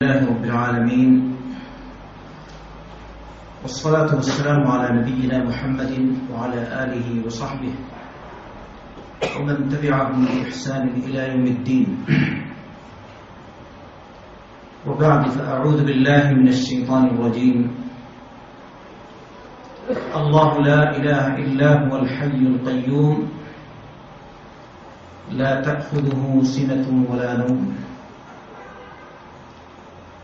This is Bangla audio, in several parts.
لله رب العالمين. والصلاة والسلام على نبينا محمد وعلى آله وصحبه ومن تبعهم بإحسان إلى يوم الدين. وبعد فأعوذ بالله من الشيطان الرجيم. الله لا إله إلا هو الحي القيوم. لا تأخذه سنة ولا نوم.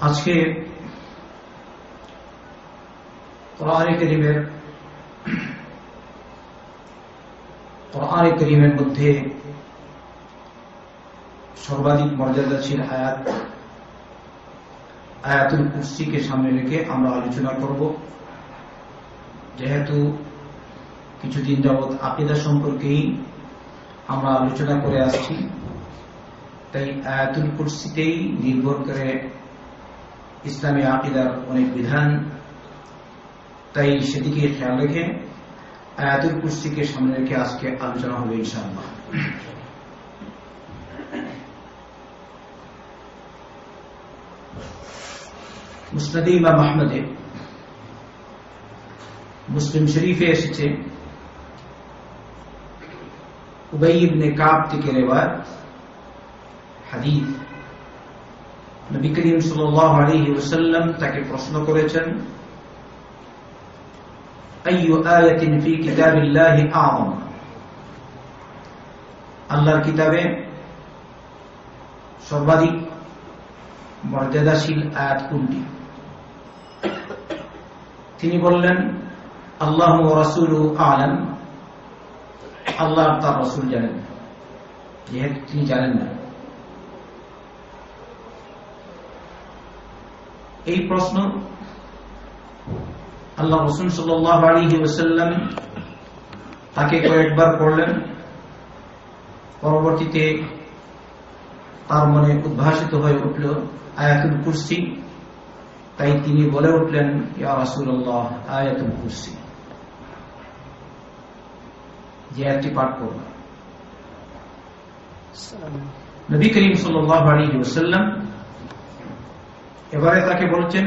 আজকে করিমের কোরআন করিমের মধ্যে সর্বাধিক মর্যাদাশীল আয়াত আয়াতুল কুর্সিকে সামনে রেখে আমরা আলোচনা করব। যেহেতু কিছুদিন যাবৎ আকিদা সম্পর্কেই আমরা আলোচনা করে আসছি, তাই আয়াতুল কুর্সিতেই নির্ভর করে ইসলামী আকিদার অনেক বিধান তাই সেদিকে খেয়াল রেখে আয়াতুল কুর্সিকে সামনে রেখে আজকে আলোচনা হবে ইনশাআল্লাহ মুসনাদি ইমাম আহমদে মুসলিম শরীফে এসেছে উবাই ইবনে কাব থেকে রেওয়ায় হাদিস নবী করিম সাল্লাম তাকে প্রশ্ন করেছেন আল্লাহর কিতাবে সর্বাধিক মর্যাদাশীল আয়াত কোনটি? তিনি বললেন, আল্লাহ রসুল আলম। আল্লাহ তার রসুল জানেন যেহেতু তিনি জানেন না। এই প্রশ্ন আল্লাহ রসুন সাল্লাম তাকে কয়েকবার পড়লেন পরবর্তীতে তার মনে উদ্ভাসিত হয়ে উঠল আয়াতুল কুরসি। তাই তিনি বলে উঠলেন ইয়া রাসুল্লাহ আয়াতুল কুরসি। যে আয়াতটি পাঠ করল নবী করিম সাল্লাহ আলী ওসাল্লাম এবারে তাকে বলছেন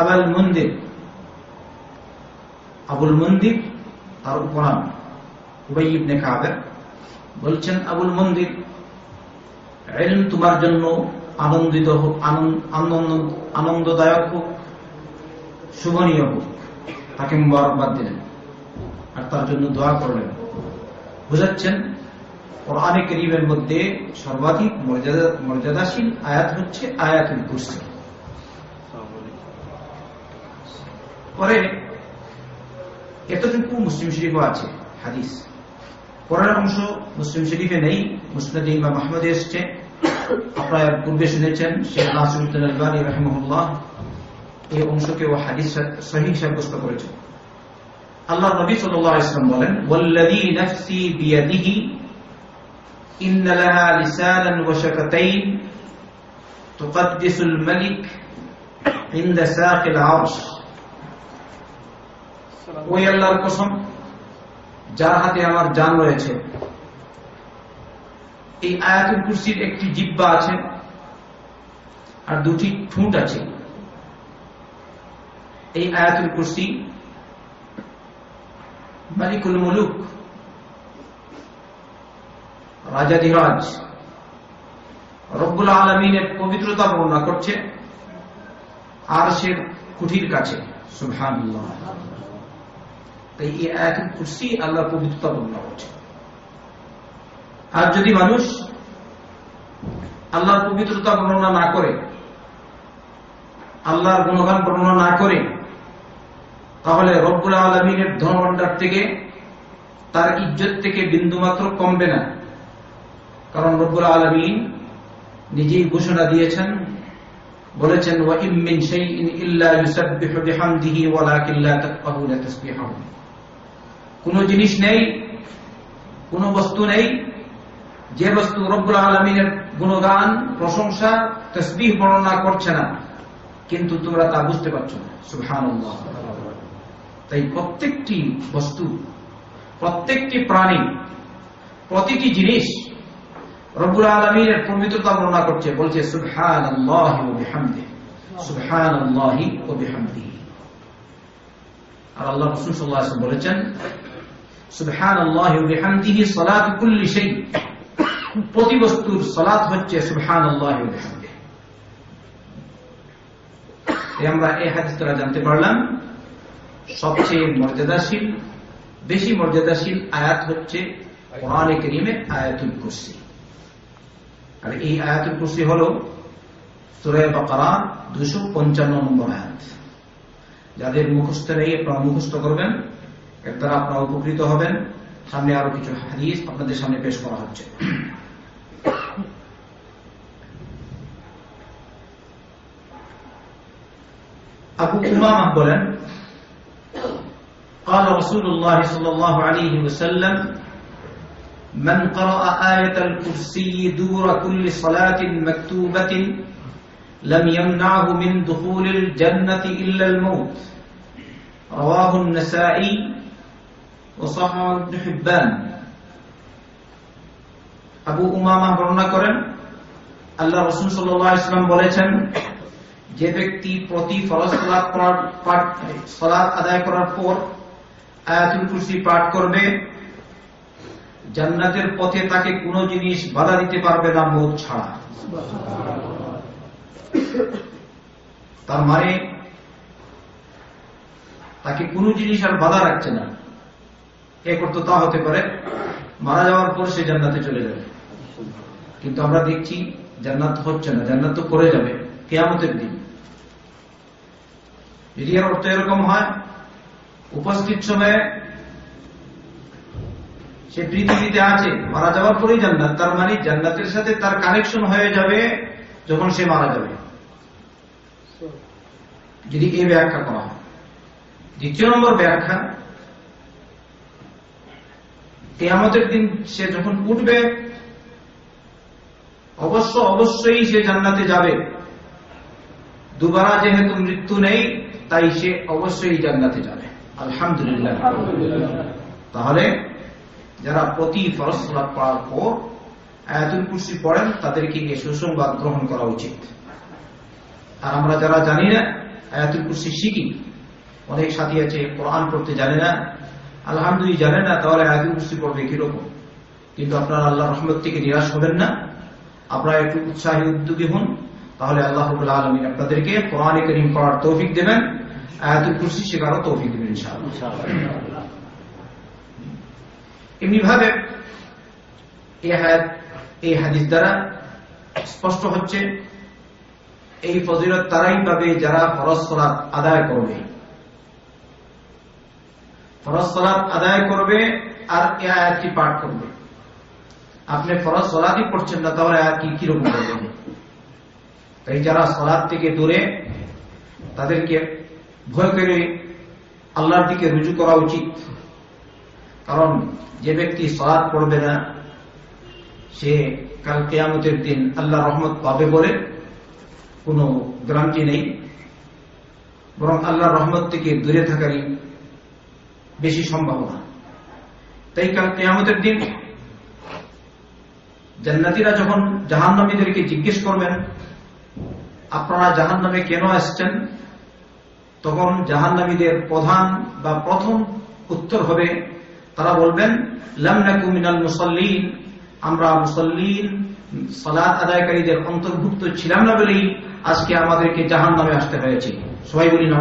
আবাল মন্দির। আবুল মন্দির তার উপনাম উবাই ইবনে কাবের বলছেন, আবুল মন্দির, ইলম তোমার জন্য আনন্দিত হোক আনন্দ, আনন্দদায়ক হোক, শুভনীয় হোক। তাকে মুবারকবাদ দিলেন আর তার জন্য দোয়া করলেন। বুঝাচ্ছেন কোরআনে করিমের মধ্যে সর্বাধিক মর্যাদা মর্যাদাশীল আয়াত হচ্ছে আয়াতুল কুরসি। পরে এতটুকু মুসলিম শরীফও আছে, হাদিস। পরের অংশ মুসলিম শরীফে নেই মুসলিম ইমাম আহমদে এসছে। আপনারা পূর্বে শুনেছেন, শেখ নাসিরুদ্দিন আলবানী রহমুল্লাহ এই অংশকে ও হাদিস সহি সাব্যস্ত করেছেন। আল্লাহ নবী ওয়াসাল্লাম বলেন, ওয়াল্লাযী নাফসি বিয়াদিহি إن لها لسانا وشفتين تقدس الملك عند ساق العرش ওই আল্লাহর কসম যার হাতে আমার জান রয়েছে এই আয়াতুল কুরসির একটি জিব্বা আছে আর দুটি ঠুঁট আছে এই আয়াতুল কুরসি মালিকুল মুলুক রাজাধিরাজ রব্বুল আলমিনের পবিত্রতা বর্ণনা করছে আর সে কুঠির কাছে। আল্লাহ পবিত্রতা বর্ণনা করছে। আর যদি মানুষ আল্লাহর পবিত্রতা বর্ণনা না করে, আল্লাহর গুণগান বর্ণনা না করে, তাহলে রব্বুল আলমিনের ধনভাণ্ডার থেকে তার ইজ্জত থেকে বিন্দুমাত্র কমবে না। কারণ রব্বুল আলমিন নিজেই ঘোষণা দিয়েছেন, বলেছেন কোন জিনিস নেই, কোন বস্তু নেই, যে বস্তু রব্বুল আলমিনের গুণগান, প্রশংসা, তসবিহ বর্ণনা করছে না, কিন্তু তোমরা তা বুঝতে পারছ না। সুহান তাই প্রত্যেকটি বস্তু, প্রত্যেকটি প্রাণী, প্রতিটি জিনিস রব্বুল আলমীর পবিত্রতা বর্ণনা করছে, বলছে সুবহান সুবহান বলেছেন হচ্ছে সুবহান আল্লাহ আমরা এই হাদিস দ্বারা জানতে পারলাম, সবচেয়ে মর্যাদাশীল, বেশি মর্যাদাশীল আয়াত হচ্ছে কোরআনে আয়াতুল কুরসি। আর এই আয়াতুল কুরসি হল সুরে বাকারা দুশো পঞ্চান্ন নম্বর আয়াত যাদের মুখস্থ নেই আপনারা মুখস্থ করবেন এর দ্বারা আপনারা উপকৃত হবেন সামনে আরো কিছু হাদিস আপনাদের সামনে পেশ করা হচ্ছে আবু উমামা বলেন قال رسول الله صلى الله عليه وسلم من قرأ آية الكرسي دور كل صلاة مكتوبة لم يمنعه من دخول الجنة إلا الموت رواه النسائي وصححه ابن حبان আবু উমামা বর্ণনা করেন আল্লাহ রসুল সাল্লাম বলেছেন যে ব্যক্তি প্রতি ফরজ সলাৎ আদায় করার পর আয়াতুল কুরসি পাঠ করবে জান্নাতের পথে তাকে কোনো জিনিস বাধা দিতে পারবে না মত ছাড়া। তার মানে তাকে কোনো জিনিস আর বাধা রাখছে না। এ করতো তা হতে পারে, মারা যাওয়ার পর সে জান্নাতে চলে যাবে। কিন্তু আমরা দেখছি জান্নাত হচ্ছে না, জান্নাত তো করে যাবে কেয়ামতের দিন। যদি এর অর্থ এরকম হয়, উপস্থিত সময়ে সে পৃথিবীতে আছে মারা যাওয়ার পরেই জান্নাত। তার মানে জান্নাতের সাথে তার কানেকশন হয়ে যাবে যখন সে মারা যাবে। যদি এ ব্যাখ্যা করা হয়। দ্বিতীয় নম্বর ব্যাখ্যা আমাদের দিন সে যখন উঠবে অবশ্য অবশ্যই সে জান্নাতে যাবে। দুবারা যেহেতু মৃত্যু নেই তাই সে অবশ্যই জান্নাতে যাবে। আলহামদুলিল্লাহ। তাহলে যারা প্রতি ফরসলাপ পড়ার পর আয়াতুল কুরসি পড়েন, তাদেরকে এই সুসংবাদ গ্রহণ করা উচিত। আর আমরা যারা জানি না, আয়াতুল কুরসি শিখি। অনেক সাথী আছে, কোরআন পড়তে জানে না। আলহামদুলিল্লাহ জানে না, তাহলে আয়াতুল কুরসি পড়বে কীরকম? কিন্তু আপনারা আল্লাহ রহমত থেকে নিরাশ হবেন না। আপনারা একটু উৎসাহী উদ্যোগী হন, তাহলে আল্লাহ আলমিন আপনাদেরকে কোরআনে করিম পড়ার তৌফিক দেবেন, আয়াতুল কুরসি শেখারও তৌফিক দেবেন ইনশাআল্লাহ। এমনিভাবে এই হাদিস দ্বারা স্পষ্ট হচ্ছে, এই ফজিলত তারাই পাবে যারা ফরজ সলাৎ আদায় করবে। ফরজ সলাৎ আদায় করবে আর এ আয়াতটি পাঠ করবে। আপনি ফরজ সলাৎই পড়ছেন না, তাহলে আয়াত কি কীরকম করবেন তাই যারা সলাৎ থেকে দূরে, তাদেরকে ভয় করে আল্লাহর দিকে রুজু করা উচিত। কারণ যে ব্যক্তি সলাদ পড়বে না, সে কাল কেয়ামতের দিন আল্লাহ রহমত পাবে বলে কোনো গ্রান্টি নেই। বরং আল্লাহ রহমত থেকে দূরে থাকারই বেশি সম্ভাবনা। তাই কাল কেয়ামতের দিন জান্নাতিরা যখন জাহান্নামীদেরকে জিজ্ঞেস করবেন, আপনারা জাহান নামে কেন আসছেন? তখন জাহান্নামীদের প্রধান বা প্রথম উত্তর হবে তারা বলবেন আমরা মুসল্লিন সালাত আদায়কারীদের অন্তর্ভুক্ত ছিলাম না বলেই আজকে আমাদেরকে জাহান নামে আসতে হয়েছে। সবাই বলি না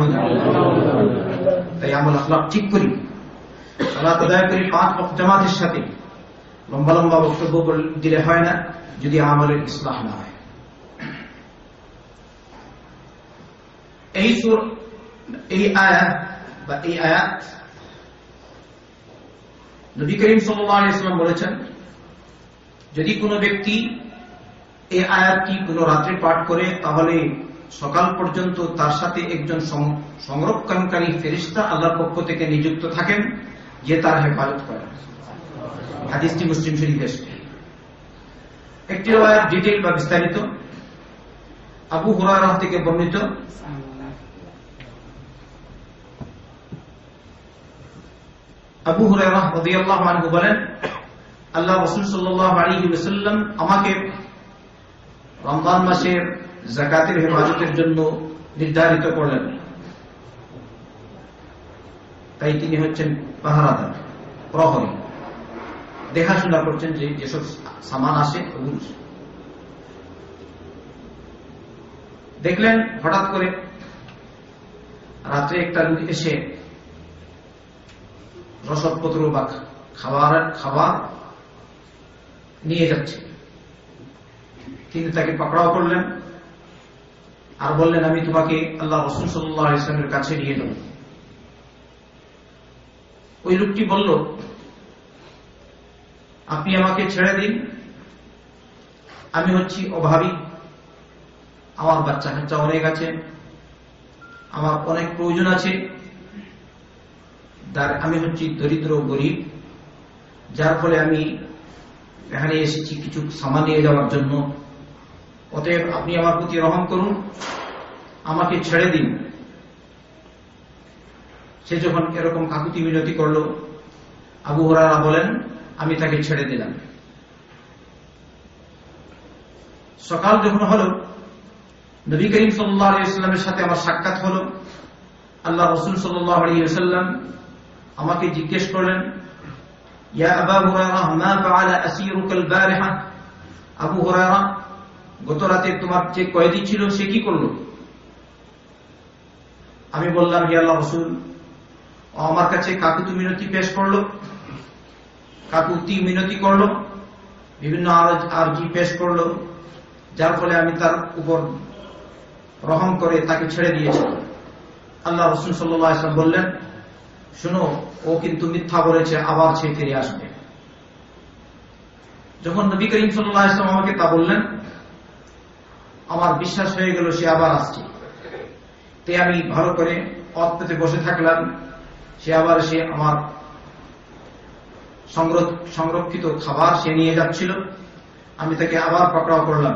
তাই আমরা আখলাপ ঠিক করি। সালাত আদায় করি পাঁচ জামাতের সাথে। লম্বা লম্বা বক্তব্য দিলে হয় না, যদি আমলের ইসলাম না হয়। এই সুর এই আয়াত বা এই আয়াত নবী করিম সাল্লাম বলেছেন, যদি কোনো ব্যক্তি এই আয়াতটি কোনো রাত্রে পাঠ করে, তাহলে সকাল পর্যন্ত তার সাথে একজন সংরক্ষণকারী ফেরিস্তা আল্লাহর পক্ষ থেকে নিযুক্ত থাকেন, যে তার হেফাজত করে হাদিসটি মুসলিম শরীফ এসছে। একটি আয়াত ডিটেল বা বিস্তারিত। আবু হুরারাহ থেকে বর্ণিত। আবু বলেন, আল্লাহ রাসূল আমাকে রমজান মাসের জাকাতের হেফাজতের জন্য নির্ধারিত করলেন। তাই তিনি হচ্ছেন পাহারাদার, প্রহরী। দেখাশোনা করছেন যে যেসব সামান আসে ওগুলো দেখলেন হঠাৎ করে রাত্রে একটা লোক এসে রসদপত্র বা খাবার খাবার নিয়ে যাচ্ছে। তিনি তাকে পাকড়াও করলেন আর বললেন, আমি তোমাকে আল্লাহ রসুল সাল্লাহ ইসলামের কাছে নিয়ে যাব। ওই লোকটি বলল, আপনি আমাকে ছেড়ে দিন। আমি হচ্ছি অভাবী। আমার বাচ্চা কাচ্চা অনেক আছে। আমার অনেক প্রয়োজন আছে। আমি হচ্ছি দরিদ্র গরিব, যার ফলে আমি এখানে এসেছি কিছু সামান নিয়ে যাওয়ার জন্য। অতএব আপনি আমার প্রতি রহম করুন, আমাকে ছেড়ে দিন। সে যখন এরকম কাকুতি মিনতি করল, আবু হরারা বলেন, আমি তাকে ছেড়ে দিলাম। সকাল যখন হল, নবী করিম সাল্লামের সাথে আমার সাক্ষাৎ হল। আল্লাহ রসুল সাল্লাহ সাল্লাম আমাকে জিজ্ঞেস করলেন, ইয়া আবা বারিহা আবু হুরারা গত রাতে তোমার যে কয়েদি ছিল, সে কি করল? আমি বললাম, হে আল্লাহ আমার কাছে কাকুতি মিনতি পেশ করল কাকুতি মিনতি করল, বিভিন্ন আরজি পেশ করল, যার ফলে আমি তার উপর রহম করে তাকে ছেড়ে দিয়েছি। আল্লাহ রসুল সাল্লাম বললেন শুনো, ও কিন্তু মিথ্যা বলেছে, আবার সে ফিরে আসবে। যখন নবী করিম সাল্লাহ ইসলাম আমাকে তা বললেন, আমার বিশ্বাস হয়ে গেল সে আবার আসছে। তে আমি ভালো করে পেতে বসে থাকলাম, সে আবার সে আমার সংরক্ষিত খাবার সে নিয়ে যাচ্ছিল। আমি তাকে আবার পকড়াও করলাম।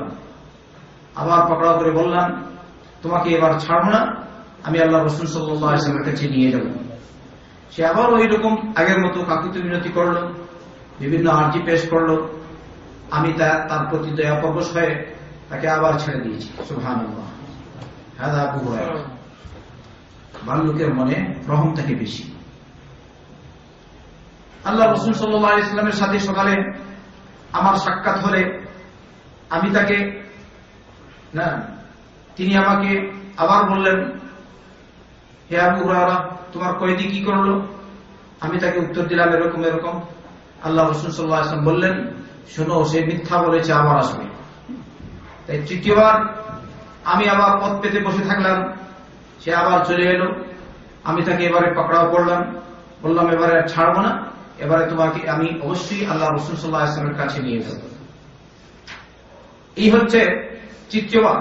আবার পকড়াও করে বললাম, তোমাকে এবার ছাড়ব না, আমি আল্লাহ রসুল সাল্লামের কাছে নিয়ে যাব। সে আবার ওই রকম আগের মতো কাকুতি মিনতি করল, বিভিন্ন আর্জি পেশ করল। আমি তার প্রতি দয়া প্রবশ হয়ে তাকে আবার ছেড়ে দিয়েছি। সুহান হ্যাঁ মনে রহম থাকে বেশি। আল্লাহ রসুল সাল্লাহ ইসলামের সাথে সকালে আমার সাক্ষাৎ হলে আমি তাকে, না, তিনি আমাকে আবার বললেন, হে আবু হুরারা তোমার কয়েদি কি করল? আমি তাকে উত্তর দিলাম এরকম এরকম। আল্লাহ রসুল সাল্লাহ আসলাম বললেন, শোনো, সে মিথ্যা বলেছে আবার আসবে। তাই তৃতীয়বার আমি আবার পথ পেতে বসে থাকলাম, সে আবার চলে এলো। আমি তাকে এবারে পাকড়াও করলাম, বললাম, এবারে আর ছাড়বো না, এবারে তোমাকে আমি অবশ্যই আল্লাহ রসুল সাল্লাহ আসলামের কাছে নিয়ে যাব। এই হচ্ছে তৃতীয়বার।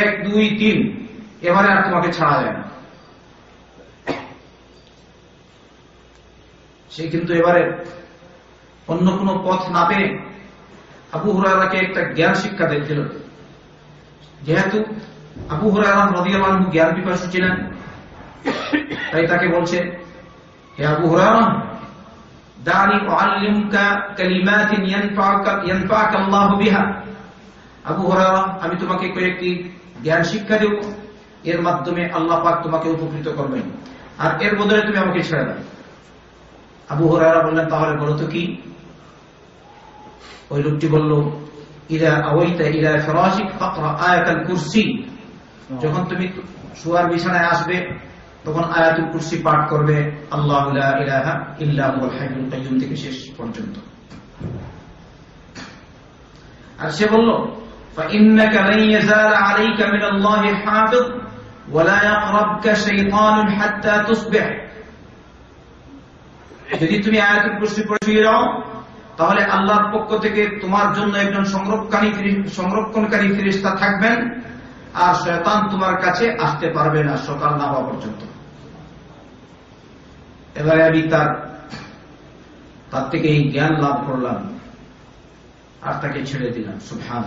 এক, দুই, তিন, এবারে আর তোমাকে ছাড়া যায় না। সে কিন্তু এবারে অন্য কোন পথ না পেয়ে আবু হুরারাকে একটা জ্ঞান শিক্ষা দিয়েছিল। যেহেতু আবু হুরারাম জ্ঞান পিপাসু ছিলেন, তাই তাকে বলছে, হে আবু হুরারাম আল্লাহ বিহা। আবু আমি তোমাকে কয়েকটি জ্ঞান শিক্ষা দেব, এর মাধ্যমে আল্লাহ পাক তোমাকে উপকৃত করবেন। আর এর বদলে তুমি আমাকে ছেড়ে দাও। আবু হরারা বললেন তাহলে বলো তো কি ওই লোকটি বলল ইরা আওয়াইতা ইরা ফরাশিক ফাকরা আয়াতাল কুরসি যখন তুমি শুয়ার বিছানায় আসবে তখন আয়াতুল কুরসি পাঠ করবে আল্লাহ ইলাহা ইল্লা হুয়াল হাইয়ুল কাইয়্যুম থেকে শেষ পর্যন্ত আর সে বলল فإنك لن يزال عليك من الله حافظ ولا يقربك شيطان حتى تصبح যদি তুমি আয়াতুল কুরসি পড়ে শুয়ে যাও তাহলে আল্লাহর পক্ষ থেকে তোমার জন্য একজন সংরক্ষণী সংরক্ষণকারী ফিরিস্তা থাকবেন, আর শয়তান তোমার কাছে আসতে পারবে না সকাল না হওয়া পর্যন্ত। এবারে আমি তার তার থেকে এই জ্ঞান লাভ করলাম, আর তাকে ছেড়ে দিলাম। সুফান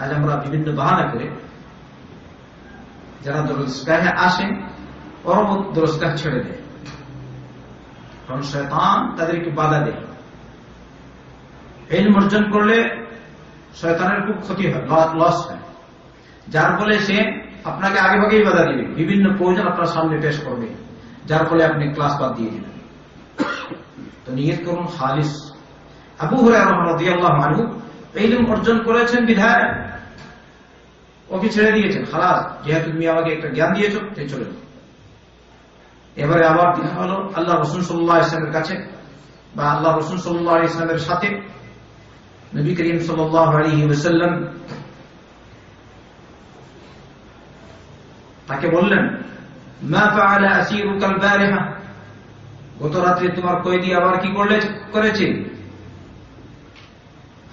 আজ আমরা বিভিন্ন বাহানা করে যারা দরজগাহে আসে ওরা দরজগাহ ছেড়ে দেয়। কারণ শয়তান তাদেরকে বাধা দেয়। এই অর্জন করলে শয়তানের খুব ক্ষতি হয় লস হয়। যার ফলে সে আপনাকে আগে ভাগেই বাধা দিবে। বিভিন্ন প্রয়োজন আপনার সামনে পেশ করবে। যার ফলে আপনি ক্লাস বাদ দিয়ে দিবেন তো নিয়ত করুন খালিস। আবু হরে আলম হরিয়াল্লাহ মানু এইরকম অর্জন করেছেন বিধায় ওকে ছেড়ে দিয়েছেন খালাস, যেহেতু তুমি আমাকে একটা জ্ঞান দিয়েছ, তাই চলে এবারে আবার দেখা হলো আল্লাহ রসুন সাল্লাহ ইসলামের কাছে, বা আল্লাহ রসুন সাল্লাহ ইসলামের সাথে। নবী করিম সাল্লাহ আলী ওসাল্লাম তাকে বললেন গত রাত্রে তোমার কয়েদি আবার কি করলে, করেছে?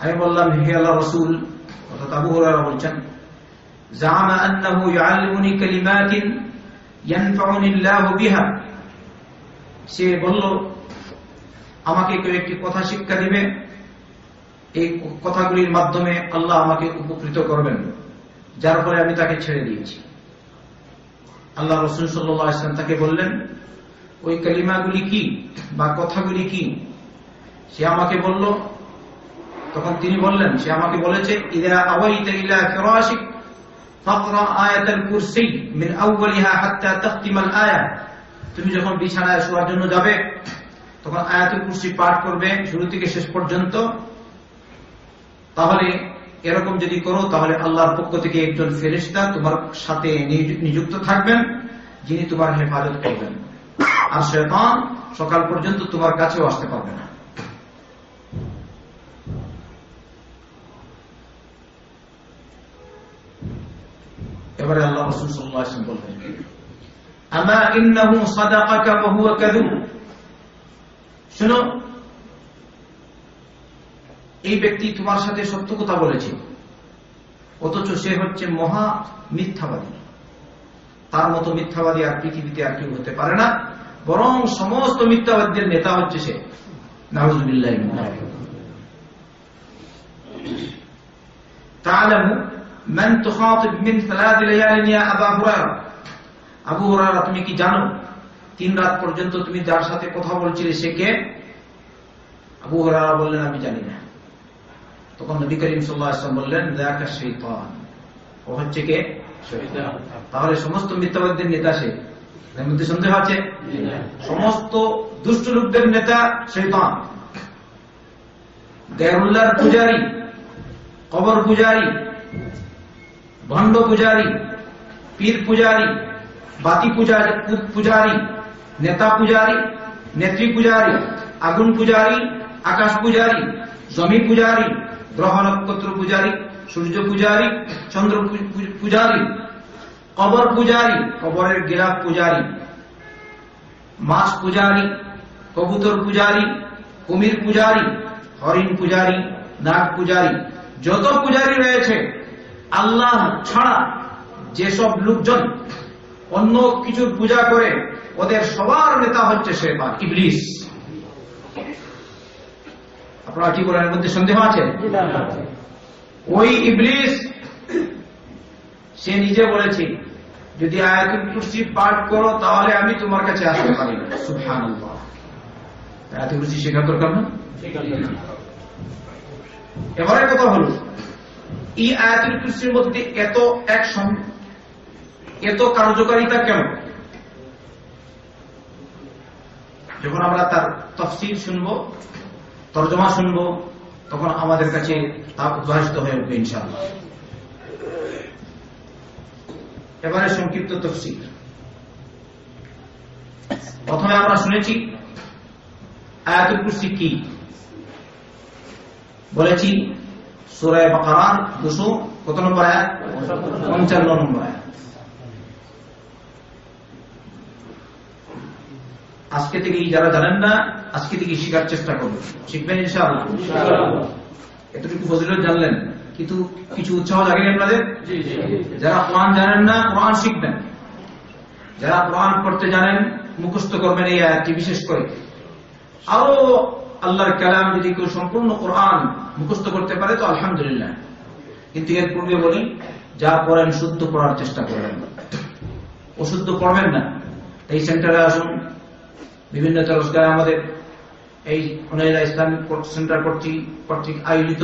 আমি বললাম, হে আল্লাহ রসুল, অর্থাৎ আবু হরারা বলছেন زعم أنه يعلمني كلمات ينفعني الله بها সে বলল আমাকে কেউ একটি কথা শিক্ষা দিবে এই কথাগুলির মাধ্যমে আল্লাহ আমাকে উপকৃত করবেন যার ফলে আমি তাকে ছেড়ে দিয়েছি আল্লাহ রসুল সাল্লাম তাকে বললেন ওই কালিমাগুলি কি বা কথাগুলি কি সে আমাকে বলল তখন তিনি বললেন সে আমাকে বলেছে ইদা আওয়াইতা ইলা ফিরাশিক তুমি যখন বিছানায় শোয়ার জন্য যাবে, তখন আয়াতুল কুরসি পাঠ করবে শুরু থেকে শেষ পর্যন্ত। তাহলে এরকম যদি করো, তাহলে আল্লাহর পক্ষ থেকে একজন ফেরিস্তা তোমার সাথে নিযুক্ত থাকবেন, যিনি তোমার হেফাজত করবেন। আর শেতান সকাল পর্যন্ত তোমার কাছেও আসতে পারবে না। ব্যাপারে আল্লাহ রসুল সাল্লাম বললেন এই ব্যক্তি তোমার সাথে সত্য কথা বলেছে, অথচ সে হচ্ছে মহা মিথ্যাবাদী। তার মতো মিথ্যাবাদী আর পৃথিবীতে আর কেউ হতে পারে না, বরং সমস্ত মিথ্যাবাদীদের নেতা হচ্ছে সে। নাহজুবিল্লাহ মান তুখাতিব মিন সালাত লায়ালিন ইয়া আবু হুরায়রা আবু হুরায়রা তুমি কি জানো? তিন রাত পর্যন্ত তুমি যার সাথে কথা বলছিলে সে কে? আবু হুরায়রা বললেন আমি জানি না। তখন নবী করিম সাল্লাল্লাহু আলাইহি বললেন যাকা শয়তান ও হচ্ছে কে? শয়তান তাহলে সমস্ত মিথ্যাবাদীদের নেতা সে। এর মধ্যে সন্দেহ আছে? সমস্ত দুষ্ট লোকদের নেতা শৈতান। গেরুল্লার পূজারী কবর পূজারী ভণ্ড পূজারী, পীর পূজারী, বাতি পূজারি পূজারী পূজারী, নেতা পূজারী, নেত্রী পূজারী, আগুন পূজারী, আকাশ পূজারী, জমি পূজারী, গ্রহ নক্ষত্র পূজারী, সূর্য পূজারী, চন্দ্র পূজারী, কবর পূজারী, কবরের গিরাফ পূজারী, মাছ পূজারী, কবুতর পূজারী, কুমির পূজারী, হরিণ পূজারী, নাগ পূজারী, যত পূজারী রয়েছে আল্লাহ ছাড়া যেসব লোকজন অন্য কিছুর পূজা করে, ওদের সবার নেতা হচ্ছে সে বা ইবলিস। আপনারা কি এর মধ্যে সন্দেহ আছে? ওই ইবলিস, সে নিজে বলেছে, যদি আয়াতুল কুরসি পাঠ করো, তাহলে আমি তোমার কাছে আসতে পারি না। আয়াতুল কুরসি শেখা দরকার না? এবারে কথা হল এই আয়াতুল কুরসির মধ্যে এত এক এত কার্যকারিতা কেন যখন আমরা তার তফসিল শুনব, তর্জমা শুনব, তখন আমাদের কাছে তা উদ্ভাসিত হয়ে উঠবে ইনশাআল্লাহ। এবারে সংক্ষিপ্ত তফসিল। প্রথমে আমরা শুনেছি আয়াতুল কুরসি কি? বলেছি সুরায় বাকারার দুশো কত নম্বর আয়াত? পঞ্চান্ন নম্বর আয়াত। আজকে থেকেই যারা জানেন না আজকে থেকে শিখার চেষ্টা করবেন শিখবেন ইনশাআল্লাহ। এতটুকু ফজিলত জানলেন কিন্তু কিছু উৎসাহ লাগেনি আপনাদের? যারা কোরআন জানেন না কোরআন শিখবেন। যারা কোরআন পড়তে জানেন মুখস্থ করবেন এই আয়াতটি বিশেষ করে। আরও আল্লাহর কালাম যদি কেউ সম্পূর্ণ কোরআন মুখস্থ করতে পারে তো আলহামদুলিল্লাহ। কিন্তু এর পূর্বে বলি যা পড়েন শুদ্ধ পড়ার চেষ্টা করবেন অশুদ্ধ পড়বেন না। এই সেন্টারে আসুন। বিভিন্ন তরস্কার আমাদের এই অনেরা ইসলামিক সেন্টার কর্তৃক কর্তৃক আয়োজিত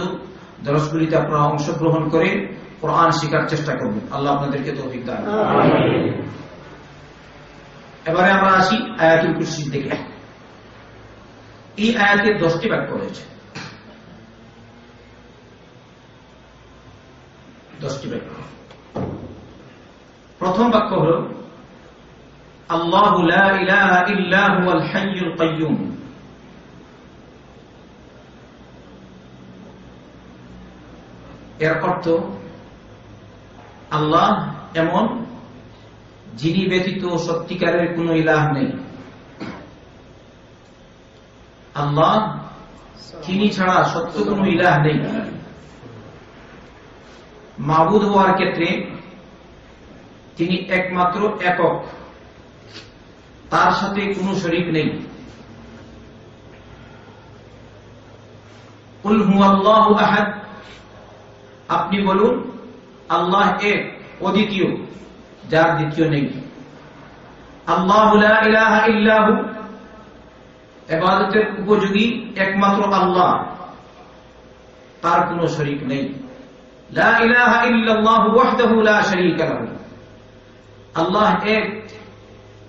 দরসগুলিতে আপনারা অংশগ্রহণ করে কোরআন শেখার চেষ্টা করবেন। আল্লাহ আপনাদেরকে তৌফিক দান এবারে আমরা আসি আয়াতুল কুরসি থেকে এই আয়াতে দশটি বাক্য রয়েছে। দশটি বাক্য। প্রথম বাক্য হল এর অর্থ, আল্লাহ এমন যিনি ব্যতীত সত্যিকারের কোন ইলাহ নেই। আল্লাহ তিনি ছাড়া সত্য কোন ইলাহ নেই। মাবুদ হওয়ার ক্ষেত্রে তিনি একমাত্র একক। তার সাথে কোনো শরিক নেই। আপনি বলুন, আল্লাহ এক, অদ্বিতীয়, যার দ্বিতীয় নেই। আল্লাহ ইল্লাহু এবাদতের উপযোগী একমাত্র আল্লাহ। তার কোন শরিক নেই। আল্লাহ এক,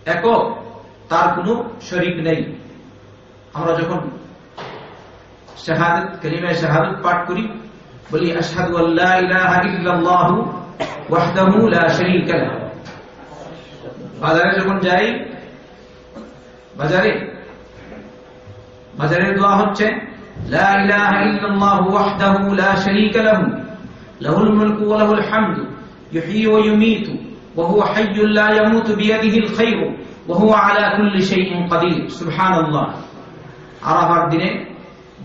একক, তার কোনো শরিক নেই। আমরা যখন শাহাদাত কালিমা শাহাদাত পাঠ করি, বলি, আশহাদু আল্লা ইলাহা বাজারে যখন যাই, বাজারে বাজারে দোয়া হচ্ছে, লা ইলাহা ইল্লাল্লাহু ওয়াহদাহু লা শারীকা লাহু। লাহুল হামদু, ইউহয়ী ওয়া ইউমীতু, ওয়া হুয়া হাইয়্যুন লা ইয়ামুতু বিয়াদিহিল খায়রু ওয়া হুয়া আলা কুল্লি শাইইন কাদির সুবহানাল্লাহ। আরাফার দিনে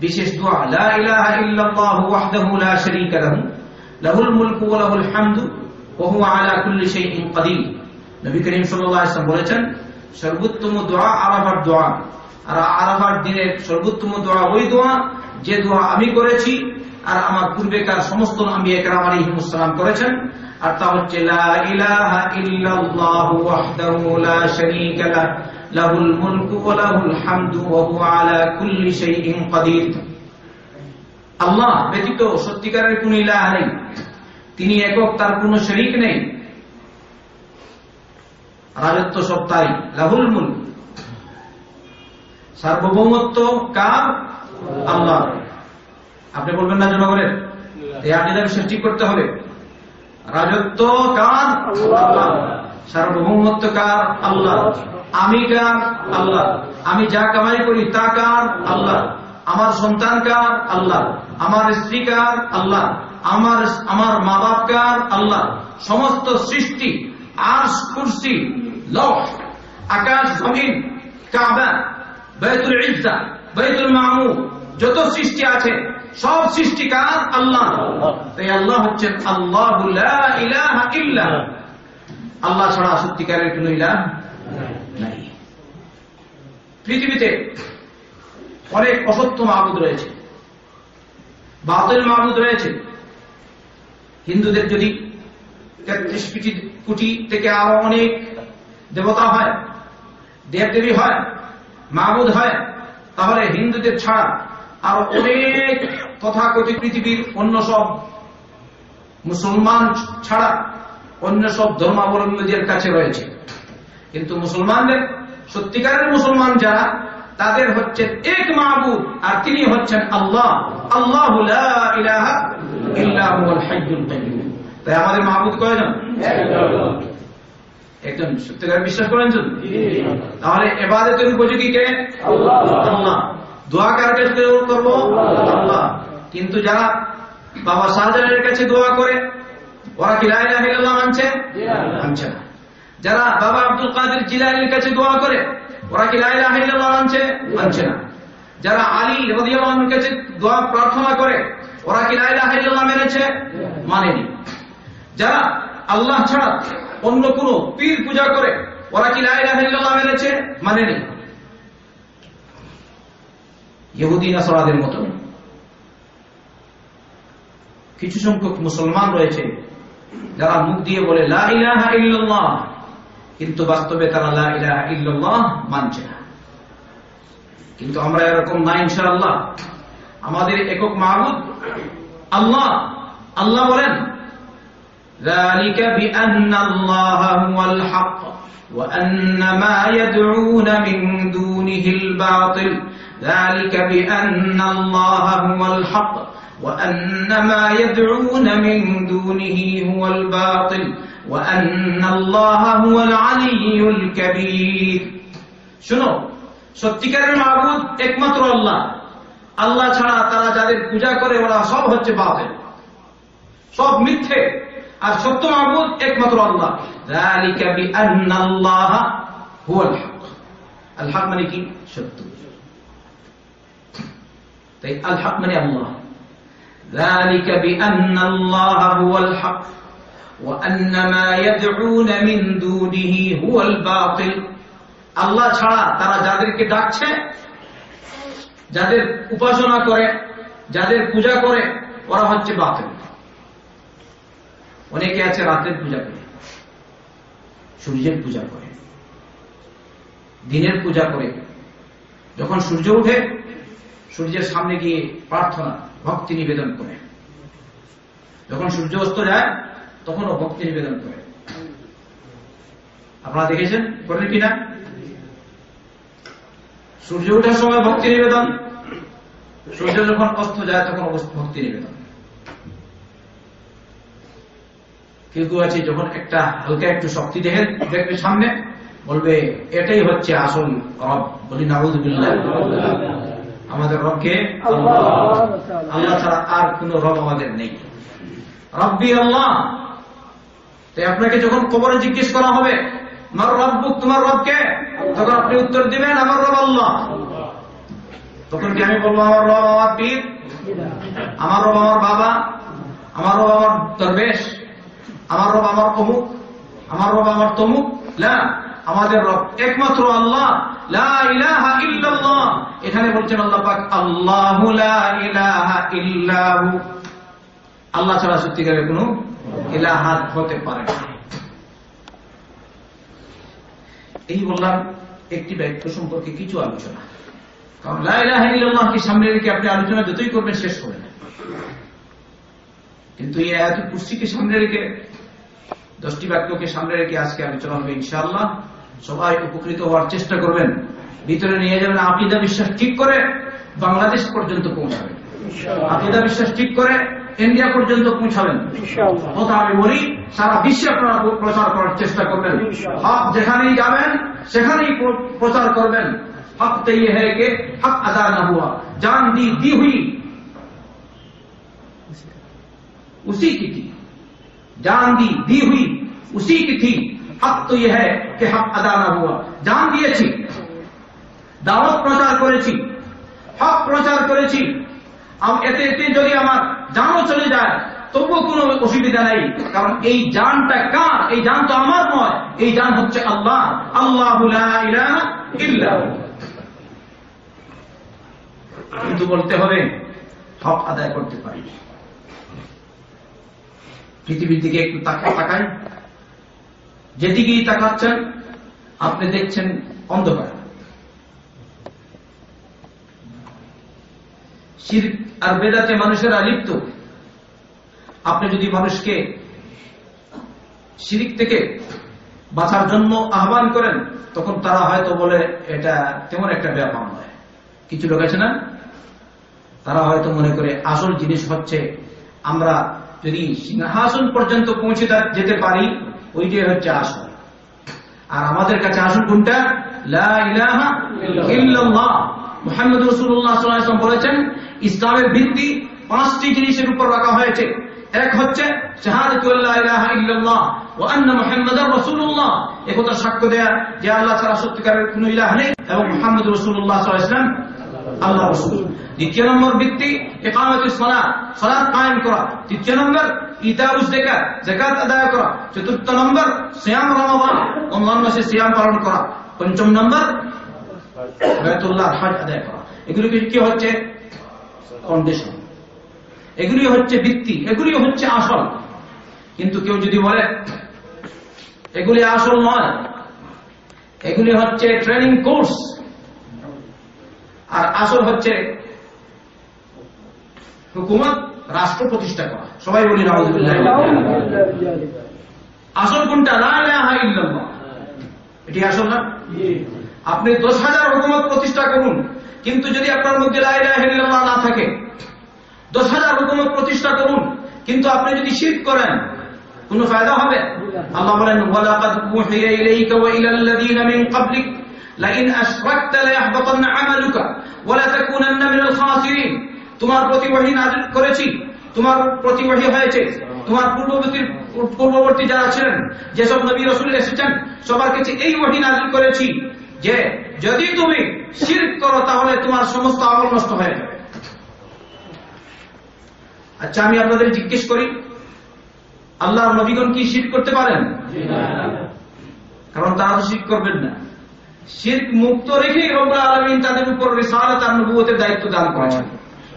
বিশেষ দোয়া, লা ইলাহা ইল্লাল্লাহু ওয়াহদাহু লা শারীকা লাহু, লাহুল মুলকু আলা কুল্লি শাইইন কাদির নবী বলেছেন, সর্বোত্তম দোয়া আরাফার দোয়া। আর আরাফার দিনের সর্বোত্তম দোয়া ওই দোয়া, যে দোয়া আমি করেছি আর আমার পূর্বেকার সমস্ত আমি একরাম আলাইহিমুসসালাম করেছেন। আর তা হচ্ছে আল্লাহ ব্যতীত সত্যিকারের কোন ইলাহ নেই। তিনি একক, তার কোনো শরীক নেই। রাজত্ব সত্তাই লাহুল মুল সার্বভৌমত্ব কার? আল্লাহ আপনি বলবেন না জনগণের? এই আকিদা বিষয় ঠিক করতে হবে। রাজত্ব কার? আল্লাহ। সার্বভৌমত্ব কার আল্লাহ। আমি কার? আল্লাহ। আমি যা কামাই করি তা কার? আল্লাহ। আমার সন্তান কার? আল্লাহ। আমার স্ত্রী কার? আল্লাহ। আমার আমার মা বাপ কার? আল্লাহ। সমস্ত সৃষ্টি আর্শ কুরসি লৌহ আকাশ জমিন কাবা বেতুল ইজ্জা বেতুল মামুর যত সৃষ্টি আছে সব সৃষ্টি কার আল্লাহ। তাই আল্লাহ হচ্ছেন আল্লাহ আল্লাহ ছাড়া সত্যিকারের কোন ইলাহ নাই। পৃথিবীতে অনেক অসত্য মাহবুদ রয়েছে। বাতিল মাহবুদ রয়েছে। হিন্দুদের যদি তেত্রিশ কোটি থেকে আরও অনেক দেবতা হয় দেবদেবী হয় মাহবুদ হয় তাহলে হিন্দুদের ছাড়া আর অনেক তথাকথিত পৃথিবীর অন্য সব মুসলমান ছাড়া অন্য সব ধর্মাবলম্বীদের কাছে রয়েছে। কিন্তু মুসলমানদের, সত্যিকারের মুসলমান যারা, তাদের হচ্ছেন এক মাহবুদ আর তিনি হচ্ছেন আল্লাহ। আল্লাহ তাই আমাদের মাহবুদ কয়জন? একজন। সত্যিকার বিশ্বাস করেন তাহলে এবাদতের উপযোগী কে? আল্লাহ। দোয়া কার কাছে করব? আল্লাহ। কিন্তু যারা বাবা শাহজাহানের কাছে দোয়া করে, ওরা কি লাইল্লাহ মানছে? মানছে না। যারা বাবা আব্দুল কাদের জিলানির কাছে দোয়া করে, ওরা কি লাইলা মানছে? মানছে না। যারা আলী রদিয়ার কাছে দোয়া প্রার্থনা করে, ওরা কি লাইলা মেনেছে? মানেনি। যারা আল্লাহ ছাড়া অন্য কোন পীর পূজা করে, ওরা কি লাইলা মেনেছে? মানেনি। ইহুদি নাসরাদের মতো কিছু সংখ্যক মুসলমান রয়েছে যারা মুখ দিয়ে বলে লা ইলাহা ইল্লাল্লাহ কিন্তু বাস্তবে তারা লা ইলাহা ইল্লাল্লাহ মানছে না কিন্তু আমরা এরকম না ইনশাআল্লাহ আমাদের একক মাহবুদ আল্লাহ আল্লাহ বলেন ذلك بأن الله هو الحق وأن ما يدعون من دونه الباطل ذلك بأن الله هو الحق وأن ما يدعون من دونه هو الباطل وأن الله هو العلي الكبير শুনো সত্যিকারের মাহবুদ একমাত্র আল্লাহ আল্লাহ ছাড়া তারা যাদের পূজা করে ওরা সব হচ্ছে বাতিল সব মিথ্যে আর সত্য মাহবুদ একমাত্র আল্লাহ ذلك بأن الله هو الحق الحق মানে কি সত্য তাই আল হক মানে আল্লাহ ذلك بأن الله هو الحق وأن ما يدعون من دونه هو الباطل আল্লাহ ছাড়া তারা যাদেরকে ডাকছে যাদের উপাসনা করে যাদের পূজা করে ওরা হচ্ছে বাতিল অনেকে আছে রাতের পূজা করে সূর্যের পূজা করে দিনের পূজা করে যখন সূর্য উঠে সূর্যের সামনে গিয়ে প্রার্থনা, ভক্তি নিবেদন করে। যখন সূর্য অস্ত যায়, তখনও ভক্তি নিবেদন করে। আপনারা দেখেছেন? করেন কিনা সূর্য ওঠার সময় ভক্তি নিবেদন। সূর্য যখন অস্ত যায়, তখন ভক্তি নিবেদন। কেউ কেউ আছে, যখন একটা হালকা একটু শক্তি দেখে, দেখবে সামনে, বলবে, এটাই হচ্ছে আসল রব। বলি নাউজুবিল্লাহ আমাদের রবকে? আল্লাহ। ছাড়া আর কোন রব আমাদের নেই। রব্বি আল্লাহ। তাই আপনাকে যখন কবরে জিজ্ঞেস করা হবে আমার রব্বুক তোমার রবকে? তখন আপনি উত্তর দিবেন আমার রব আল্লাহ। তখন কি আমি বলব আমার রব আমার পীর? আমার রব আমার বাবা? আমার রব আমার দরবেশ? আমার রব আমার অমুক? আমার রব আমার তমুক? না আমাদের রব একমাত্র আল্লাহ। এখানে বলছেন আল্লাহ পাক, আল্লাহু আল্লাহ ছাড়া সত্যিকারের কোনো ইলাহাত হতে পারে না। এই বললাম একটি ব্যক্তি সম্পর্কে কিছু আলোচনা। কারণ লা ইলাহা সামনে রেখে আপনি আলোচনা যতই করবেন, শেষ হবে না। কিন্তু এই আয়াত কুর্সিকে সামনে রেখে, দশটি বাক্যকে সামনে রেখে আজকে আলোচনা হবে ইনশাআল্লাহ। সবাই উপকৃত হওয়ার চেষ্টা করবেন ভিতরে নিয়ে যাবেন আকিদা বিশ্বাস ঠিক করে বাংলাদেশ পর্যন্ত পৌঁছাবেন আকিদা বিশ্বাস ঠিক করে ইন্ডিয়া পর্যন্ত পৌঁছাবেন কথা আমি বলি সারা বিশ্বে আপনারা প্রচার করার চেষ্টা করবেন হক যেখানেই যাবেন সেখানেই প্রচার করবেন হক তো ये है कि हक अदा न हुआ जान दी दी हुई उसी की थी जान दी दी हुई उसी की थी হক তো ইয়ে হ্যাঁ কে হক আদা না হুয়া। জান দিয়েছি। দাওয়াত প্রচার করেছি। হক প্রচার করেছি। এতে এতে যদি আমার জানও চলে যায়, তবুও কোনো অসুবিধা নেই। কারণ এই জানটা কার? এই জান তো আমার নয়। এই জান হচ্ছে আল্লাহ। আল্লাহ কিন্তু বলতে হবে, হক আদায় করতে পারি। পৃথিবীর দিকে একটু তাকায় যেদিকেই তাকাচ্ছেন, আপনি দেখছেন অন্ধকার। শির আর বেদাতে মানুষেরা লিপ্ত। আপনি যদি মানুষকে শিরিক থেকে বাঁচার জন্য আহ্বান করেন, তখন তারা হয়তো বলে, এটা তেমন একটা ব্যাপার নয়। কিছু লোক আছে না? তারা হয়তো মনে করে, আসল জিনিস হচ্ছে আমরা যদি সিংহাসন পর্যন্ত পৌঁছে যেতে পারি ওইটাই হচ্ছে আসল। আর আমাদের কাছে আসল কোনটা? মোহাম্মদ রসুল্লাহ বলেছেন, ইসলামের ভিত্তি পাঁচটি জিনিসের উপর রাখা হয়েছে। এক হচ্ছে সাক্ষ্য দেয়া যে আল্লাহ ছাড়া সত্যিকারের কোন ইলাহ নেই। এবং মোহাম্মদ রসুল্লাহ ইসলাম আল্লাহ রসুল। দ্বিতীয় নম্বর ভিত্তি একামতি সলাৎ সলাৎ কায়েম করা। তৃতীয় নম্বর করা। চতুর্থ নম্বর পালন করা। পঞ্চম নম্বর করা। এগুলি হচ্ছে? এগুলি হচ্ছে ভিত্তি। এগুলি হচ্ছে আসল। কিন্তু কেউ যদি বলে, এগুলি আসল নয়। এগুলি হচ্ছে ট্রেনিং কোর্স আর আসল হচ্ছে হুকুমত রাষ্ট্র প্রতিষ্ঠা করা। সবাই বলি আসল কোনটা? এটি আসল না? আপনি দশ হাজার হুকুমত প্রতিষ্ঠা করুন, কিন্তু যদি আপনার মধ্যে লা ইলাহা ইল্লাল্লাহ না থাকে, দশ হাজার হুকুমত প্রতিষ্ঠা করুন, কিন্তু আপনি যদি শিরক করেন, কোন ফায়দা হবে? আল্লাহ বলেন লাইন আশরাকতা লায়াহবাতান্না আমালুকা ওয়া লাতাকুনান্না মিনাল খাসিরিন। তোমার প্রতি ওহী নাযিল করেছি তোমার প্রতি ওহী হয়েছে। তোমার পূর্ববর্তী পূর্ববর্তী যারা ছিলেন যেসব নবী রাসূল এসেছেন সবার কাছে এই ওহী নাযিল করেছি যে যদি তুমি শিরক করো তাহলে তোমার সমস্ত আমল নষ্ট হয়ে যাবে। আচ্ছা আমি আপনাদের জিজ্ঞেস করি আল্লাহর নবীগণ কি শির করতে পারেন? কারণ তারা তো শির করবেন না। শির্ক মুক্ত রেখেই রব্বুল আলমিন তাদের উপর রিসালাত আর নবুয়তের দায়িত্ব দান করেছেন।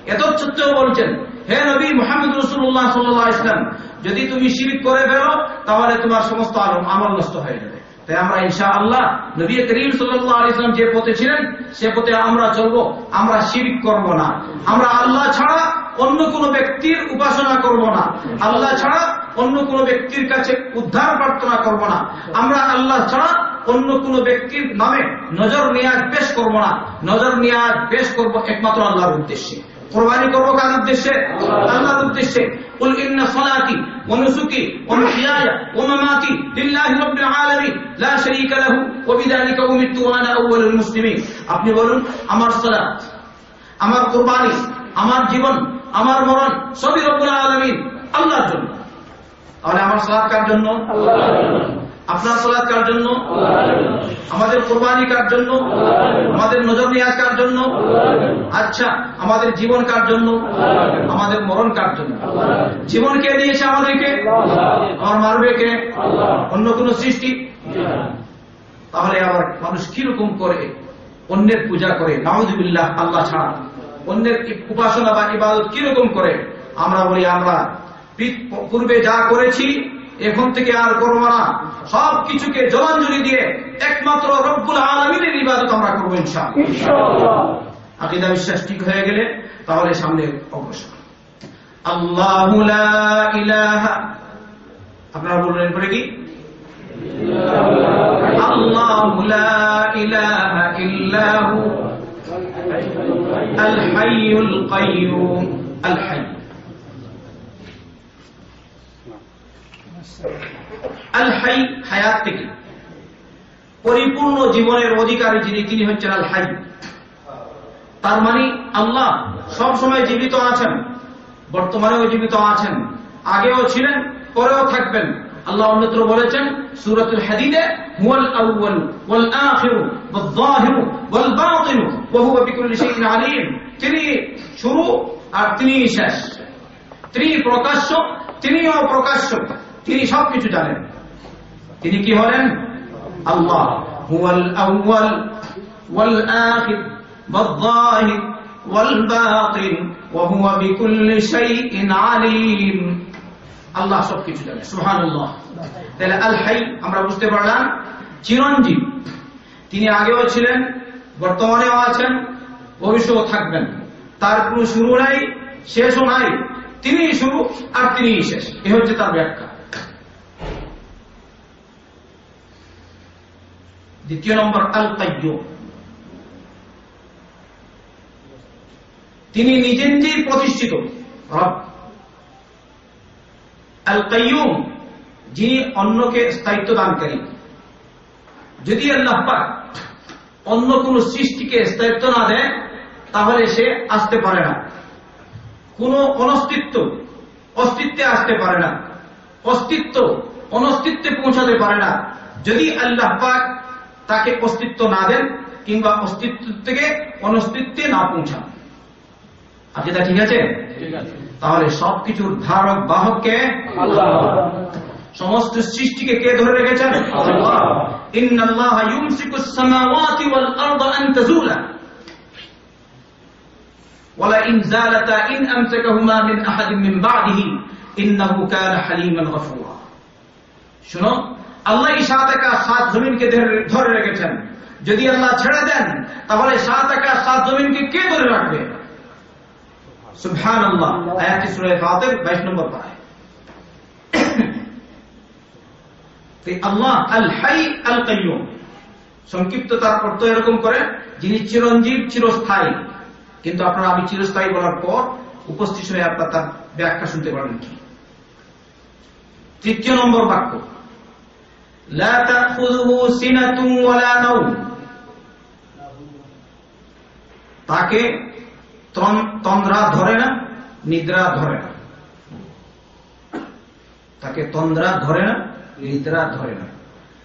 এত সত্ত্বেও বলছেন, হে নবী মোহাম্মদ রসুল্লাহ সাল্লাহ ইসলাম যদি তুমি শিরিক করে ফেলো, তাহলে তোমার সমস্ত আমল নষ্ট হয়ে যাবে। তাই আমরা ইনশা আল্লাহ নবী করিম সাল্লাহ ইসলাম যে পথে ছিলেন, সে পথে আমরা চলবো। আমরা শিরিক করব না। আমরা আল্লাহ ছাড়া অন্য কোন ব্যক্তির উপাসনা করব না। আল্লাহ ছাড়া অন্য কোন ব্যক্তির কাছে উদ্ধার প্রার্থনা করব না। আমরা আল্লাহ ছাড়া অন্য কোন ব্যক্তির নামে নজর নিয়াজ পেশ করব না নজর নিয়াজ পেশ করব একমাত্র আল্লাহর উদ্দেশ্যে কোরবানি করবো কার উদ্দেশ্যে আল্লাহর উদ্দেশ্যে قل إن صلاتي ونسكي ومحياي ومماتي لله رب العالمين لا شريك له وبذلك أمرت وأنا أول المسلمين আপনি বলুন আমার সালাত আমার কোরবানি আমার জীবন আমার মরণ সবই রব্বুল আলামিন আল্লাহর জন্য তাহলে আমার সালাত কার জন্য আপনার সালাত কার জন্য? আমাদের কোরবানি কার জন্য? আমাদের নজর নিয়াজ কার জন্য? আচ্ছা আমাদের জীবন কার জন্য? আমাদের মরণ কার জন্য? জীবন কে দিয়েছে আমাদেরকে? আমার মারবে কে? অন্য কোন সৃষ্টি? তাহলে আবার মানুষ কীরকম করে? অন্যের পূজা করে। নাউজুবিল্লাহ, আল্লাহ ছাড়া। অন্যের উপাসনা বা ইবাদত কীরকম করে? আমরা বলি, আমরা পূর্বে যা করেছি এখন থেকে আর করব না। সব কিছুকে জলাঞ্জলি দিয়ে একমাত্র রব্বুল আলমিনের ইবাদত আমরা করব ইনশাল আকিদা বিশ্বাস ঠিক হয়ে গেলে তাহলে সামনে অগ্রসর। আল্লাহ আপনারা বললেন পরে কি? আল্লাহ আল হাইয়ুল কাইয়ুম। আল হাইয়্য আল হাই হায়াত থেকে। পরিপূর্ণ জীবনের অধিকারী যিনি, তিনি হচ্ছেন আল হাই তার মানে আল্লাহ সব সময় জীবিত আছেন, বর্তমানেও জীবিত আছেন, আগেও ছিলেন, পরেও থাকবেন। আল্লাহ অন্যত্র বলেছেন, সুরাতুল হাদিদে, হুয়াল আউয়াল ওয়াল আখিরু ওয়াল যাহিরু ওয়াল বাতিনু ওয়া হুয়া বিকুল্লি শাইইন আলিম। তিনি শুরু আর তিনি শেষ। তিনি প্রকাশ্য, তিনিও প্রকাশ্য। তিনি সবকিছু জানেন। তিনি কি হলেন? আল্লাহ। আউয়াল ওয়াল আল্লাহ সবকিছু জানে সুবহানাল্লাহ। তাহলে আল হাই, আমরা বুঝতে পারলাম, চিরঞ্জীব। তিনি আগেও ছিলেন, বর্তমানেও আছেন ভবিষ্যৎ থাকবেন। তার কোনো শুরু নাই, শেষও নাই। তিনি শুরু আর তিনি শেষ। এ হচ্ছে তার ব্যাখ্যা। দ্বিতীয় নম্বর আল কাইয়ুম তিনি নিজে নিজেই প্রতিষ্ঠিত রব। আল কাইয়ুম যিনি অন্যকে স্থায়িত্ব দানকারী। যদি আল্লাহ অন্য কোন সৃষ্টিকে স্থায়িত্ব না দেয় তাহলে সে আসতে পারে না। কোন অনস্তিত্ব অস্তিত্বে আসতে পারে না। অস্তিত্ব অনস্তিত্বে পৌঁছাতে পারে না। যদি আল্লাহ পাক তাকে অস্তিত্ব না দেন কিংবা অস্তিত্ব থেকে অনস্তিত্বে না পৌঁছান। আপনি তা ঠিক আছে? তাহলে সবকিছুর ধারক বাহককে সমস্ত সৃষ্টিকে কে ধরে রেখেছেন? শুনো আল্লাহ সাত আকাশ সাত জমিনকে ধরে- রেখেছেন? যদি আল্লাহ ছেড়ে দেন, তাহলে সাত আকাশ সাত জমিনকে কে ধরে রাখবে? সুবহান আল্লাহ আয়াতি সূরা ফাতির 22 নম্বর পারায় আল্লাহ আল সংক্ষিপ্ত তার অর্থ এরকম করে, যিনি চিরঞ্জীব, চিরস্থায়ী। কিন্তু আপনারা আমি চিরস্থায়ী বলার পর উপস্থিত হয়ে আপনার তার ব্যাখ্যা শুনতে পারেন কি? তৃতীয় নম্বর বাক্য। তাকে তন- তন্দ্রা ধরে না, নিদ্রা ধরে না। তাকে তন্দ্রা ধরে না, নিদ্রা ধরে না।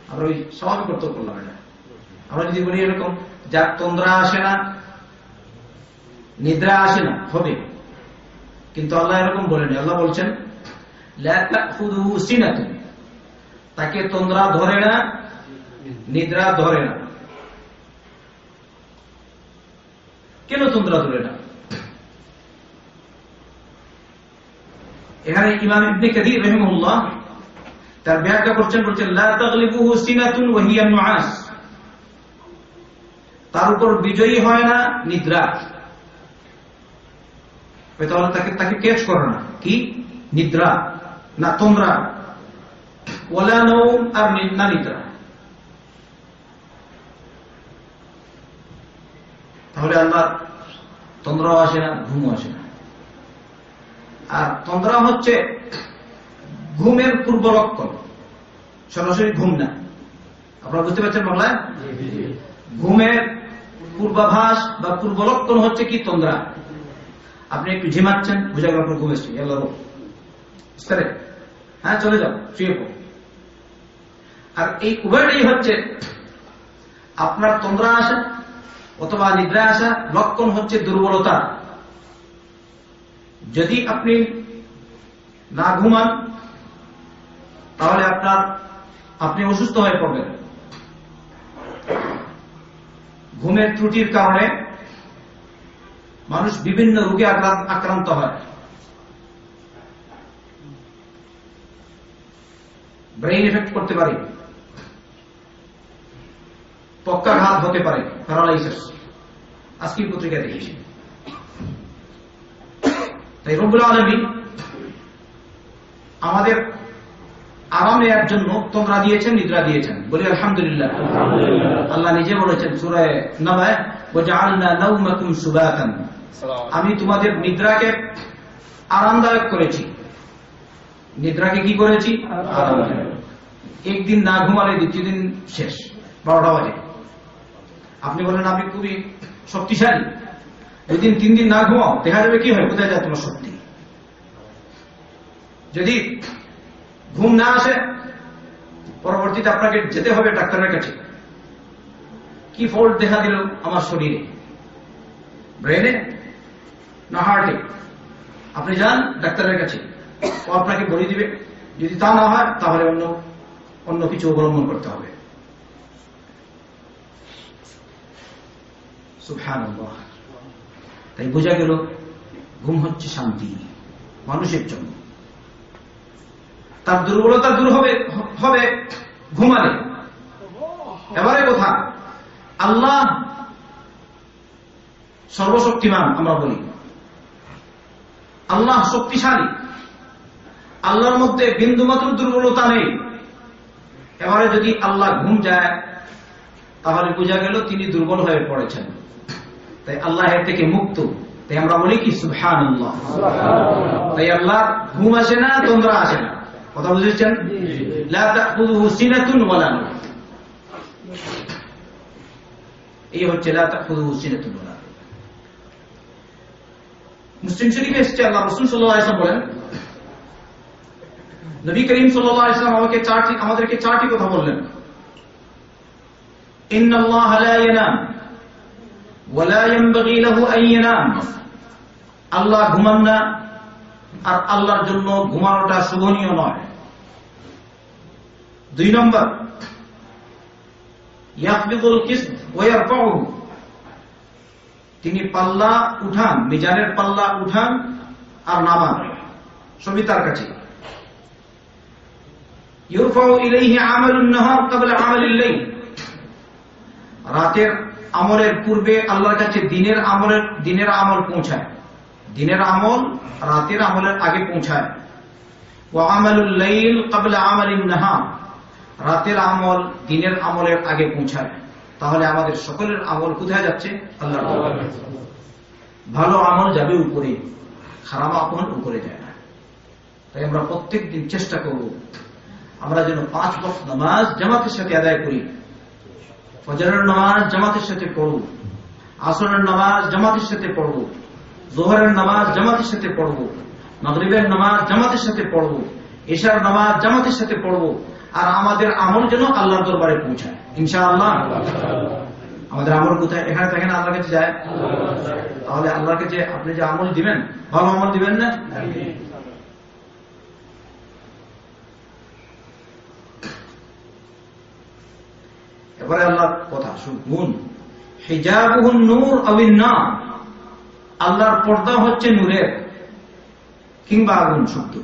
আমরা ওই স্বাভাবিক করতে করলাম এটা। আমরা যদি বলি এরকম, যার তন্দ্রা আসে না, নিদ্রা আসে না, হবে। কিন্তু আল্লাহ এরকম বলেনি। আল্লাহ বলছেন, লা তাখুযুহু সিনাতুন। তাকে তন্দ্রা ধরে না, নিদ্রা ধরে না। কেন তন্দ্রা ধরে না? এখানে ইমাম ইবনে কাদির রহিমহুল্লাহ তার ব্যাখ্যা করছেন, বলছেন, লা তাগলিবুহু সিনাতুন ওয়া হিয়া নুআস। তার উপর বিজয়ী হয় না নিদ্রা। তাকে তাকে কেচ করে না। কি? নিদ্রা। না তন্দ্রা ওয়ালা নৌম আর নি- নিদ্রা। তাহলে আল্লাহ তন্দ্রাও আসে না ঘুমও আসে না। আর তন্দ্রা হচ্ছে ঘুমের পূর্ব লক্ষণ। সরাসরি ঘুম না। আপনারা বুঝতে পারছেন বাংলায়? ঘুমের পূর্বাভাস বা পূর্ব লক্ষণ হচ্ছে কি তন্দ্রা? আপনি একটু ঝিমাচ্ছেন বুঝা গেল আপনার ঘুম এসছে। পারে? হ্যাঁ চলে যাও শুয়ে পড়ো। আর এই উভয়টাই হচ্ছে আপনার তন্দ্রা আসা অথবা নিদ্রা আসা, লক্ষণ হচ্ছে দুর্বলতা। যদি আপনি না ঘুমান, তাহলে আপনার, আপনি অসুস্থ হয়ে পড়বেন। ঘুমের ত্রুটির কারণে মানুষ বিভিন্ন রোগে আক্রান্ত- হয়। ব্রেইন এফেক্ট করতে পারে। পক্ষাঘাত হতে পারে প্যারালাইসিস আজকের পত্রিকা দেখেছি। তাই রব্বুল আলমী আমাদের আরাম নেওয়ার জন্য তোমরা দিয়েছেন নিদ্রা দিয়েছেন। বলি আলহামদুলিল্লাহ। আল্লাহ নিজে বলেছেন সুরায় সুবাতান। আমি তোমাদের নিদ্রাকে আরামদায়ক করেছি। নিদ্রাকে কি করেছি? আরামদায়ক। একদিন না ঘুমালে দ্বিতীয় দিন শেষ। বারোটা বাজে। আপনি বলেন আমি খুবই শক্তিশালী। দুদিন, তিন দিন না ঘুমাও, দেখা যাবে কি হয়, কোথায় যায় তোমার শক্তি? যদি ঘুম না আসে, পরবর্তীতে আপনাকে যেতে হবে ডাক্তারের কাছে। কি ফল্ট দেখা দিল আমার শরীরে? ব্রেনে না হার্টে আপনি যান ডাক্তারের কাছে। ও আপনাকে বলে দিবে, যদি তা না হয়, তাহলে অন্য অন্য কিছু অবলম্বন করতে হবে। সুবহানাল্লাহ। তাই বোঝা গেল, ঘুম হচ্ছে শান্তি, মানুষের জন্য। তার দুর্বলতা দূর হবে হবে ঘুমালে। এবারে কথা, আল্লাহ সর্বশক্তিমান, আমরা বলি। আল্লাহ শক্তিশালী। আল্লাহর মধ্যে বিন্দুমাত্র দুর্বলতা নেই। এবারে যদি আল্লাহ ঘুম যায়, তাহলে বোঝা গেল তিনি দুর্বল হয়ে পড়েছেন। তাই আল্লাহ এর থেকে মুক্ত। তাই আমরা বলি কি? আল্লাহ তাই আল্লাহ ঘুম আসে না তোমরা আসে না। কথা বুঝেছেন। এই হচ্ছে। মুসলিম শরীফে এসেছে আল্লাহ রাসূল সাল্লাল্লাহু বলেন নবী করিম আলাইহি আমাকে চারটি আমাদেরকে চারটি কথা বললেন। ইন্নাল্লাহা লা ইয়ানাম ওয়া লা ইয়ানবাগি লাহু আন ইয়ানাম আল্লাহ ঘুমান না, আর আল্লাহর জন্য ঘুমানোটা শোভনীয় নয়। দুই নম্বর, ইয়াকবিদুল কিসব ওয়া ইয়ারফাউহু তিনি পাল্লা উঠান, মিজানের পাল্লা উঠান আর নামান। সবই তার কাছে। ইউরফাউ ইলাইহি আমালুন নাহার ক্বাবলা আমালিল লাইল। রাতের আমলের পূর্বে আল্লাহর কাছে দিনের আমলের দিনের আমল পৌঁছায়। দিনের আমল রাতের আমলের আগে পৌঁছায়। ওয়া আমালুল লাইল ক্বাবলা আমালিন নাহার রাতের আমল দিনের আমলের আগে পৌঁছায়। তাহলে আমাদের সকলের আমল কোথায় যাচ্ছে? আল্লাহ ভালো আমল যাবে উপরে খারাপ আমল উপরে যায় না। তাই আমরা প্রত্যেক দিন চেষ্টা করব আমরা যেন পাঁচ বক্ত নামাজ জামাতের সাথে আদায় করি। ফজরের নামাজ জামাতের সাথে পড়ব, আসরের নামাজ জামাতের সাথে পড়ব, জোহরের নামাজ জামাতের সাথে পড়ব নগরীবের নামাজ জামাতের সাথে পড়ব, এশার নামাজ জামাতের সাথে পড়ব, আর আমাদের আমল যেন আল্লাহর দরবারে পৌঁছায়। ইনশা আল্লাহ আমাদের আমল কোথায়? এখানে থাকে না কাছে যায়? তাহলে আল্লাহর কাছে আপনি যে আমল দিবেন, ভালো আমল দিবেন না? এবারে আল্লাহর কথা শুনুন হিজাবুহুন নূর আবিন না আল্লাহর পর্দা হচ্ছে নূরের কিংবা আগুন শব্দ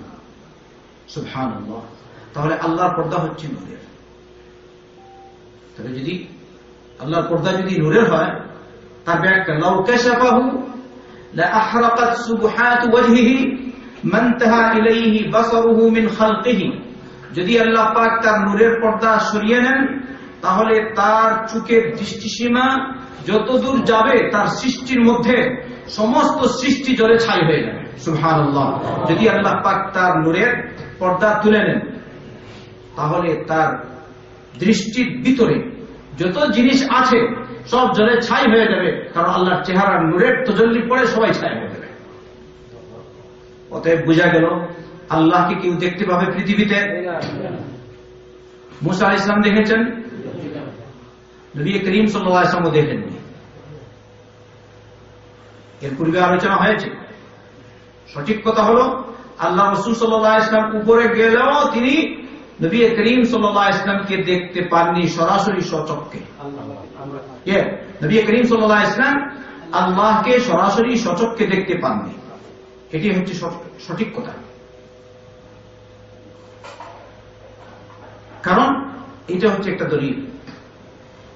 সুবহানাল্লাহ তাহলে আল্লাহর পর্দা হচ্ছে নূরের তাহলে যদি আল্লাহর পর্দা যদি নূরের হয় তার ব্যাখ্যা লাউ কাশাফাহু لأحرقت سبحات وجهه ما انتهى إليه بصره من خلقه যদি আল্লাহ পাক তার নূরের পর্দা সরিয়ে নেন তাহলে তার চুকের দৃষ্টিসীমা যতদূর যাবে তার সৃষ্টির মধ্যে সমস্ত সৃষ্টি জলে ছাই হয়ে যাবে। সুবহানাল্লাহ। যদি আল্লাহ পাক তার নূরের পর্দা তুলে নেন তাহলে তার দৃষ্টির ভিতরে যত জিনিস আছে সব জলে ছাই হয়ে যাবে কারণ আল্লাহর চেহারার নূরের তো তজল্লি পড়ে সবাই ছাই হয়ে যাবে। অতএব বোঝা গেল আল্লাহকে কেউ দেখতে পাবে পৃথিবীতে। মুসা ইসলাম দেখেছেন? নবী করিম সাল্লামও দেখেননি এর পূর্বে আলোচনা হয়েছে। সঠিক কথা হলো আল্লাহ রসুল সাল্লাহ ইসলাম উপরে গেলেও তিনি নবী করিম সাল্লাহ ইসলামকে দেখতে পাননি সরাসরি সচককে নবী করিম সাল্লাহ ইসলাম আল্লাহকে সরাসরি সচককে দেখতে পাননি। এটি হচ্ছে সঠিক কথা। কারণ, এটা হচ্ছে একটা দলিল।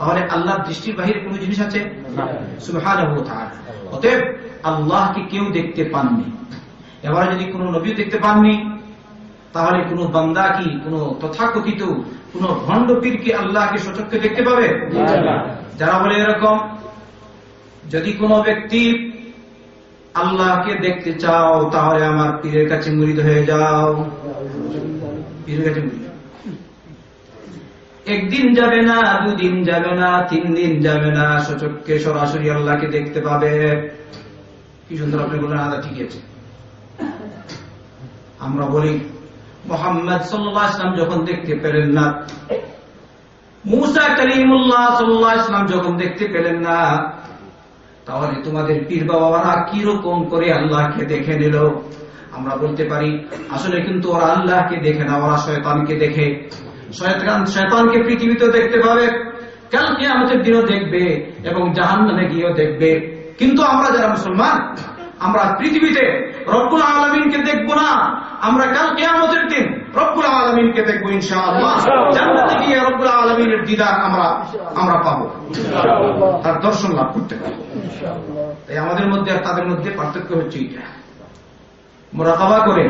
তাহলে আল্লাহর দৃষ্টির বাহিরে কোন জিনিস আছে? অতএব আল্লাহকে কেউ দেখতে পাননি। এবারে যদি কোনো নবী দেখতে পাননি তাহলে কোন বান্দা কি কোন তথাকথিত কোন ভণ্ড পীর কি আল্লাহকে সচক্ষে দেখতে পাবে? যারা বলে এরকম যদি কোনো ব্যক্তি আল্লাহকে দেখতে চাও তাহলে আমার পীরের কাছে মুড়িদ হয়ে যাও। পীরের কাছে একদিন যাবে না, দুদিন যাবে না, তিন দিন যাবে না সচককে সরাসরি আল্লাহকে দেখতে পাবে। কি সুন্দর আপনি বললেন আদা ঠিক আছে। আমরা বলি, মোহাম্মদ সাল্লাহ ইসলাম যখন দেখতে পেলেন না, মুসা করিমুল্লাহ সাল্লাহ ইসলাম যখন দেখতে পেলেন না, তাহলে তোমাদের পীর বাবারা কীরকম করে আল্লাহকে দেখে নিল? আমরা বলতে পারি, আসলে কিন্তু ওরা আল্লাহকে দেখে না, ওরা শয়তানকে দেখে। শয়তান শয়তানকে পৃথিবীতে দেখতে পাবে কালকে আমাদের দিনও দেখবে এবং জাহান নামে গিয়েও দেখবে। কিন্তু আমরা যারা মুসলমান আমরা পৃথিবীতে রব্বুল আলমিনকে দেখব না। আমরা কালকে আমাদের দিন রব্বুল আলমিনকে দেখব ইনশাআল্লাহ। জান্নাতে গিয়ে রব্বুল আলমিনের দিদার আমরা আমরা পাবো। তার দর্শন লাভ করতে পারব তাই আমাদের মধ্যে আর তাদের মধ্যে পার্থক্য হচ্ছে এটা মোরাকাবা করে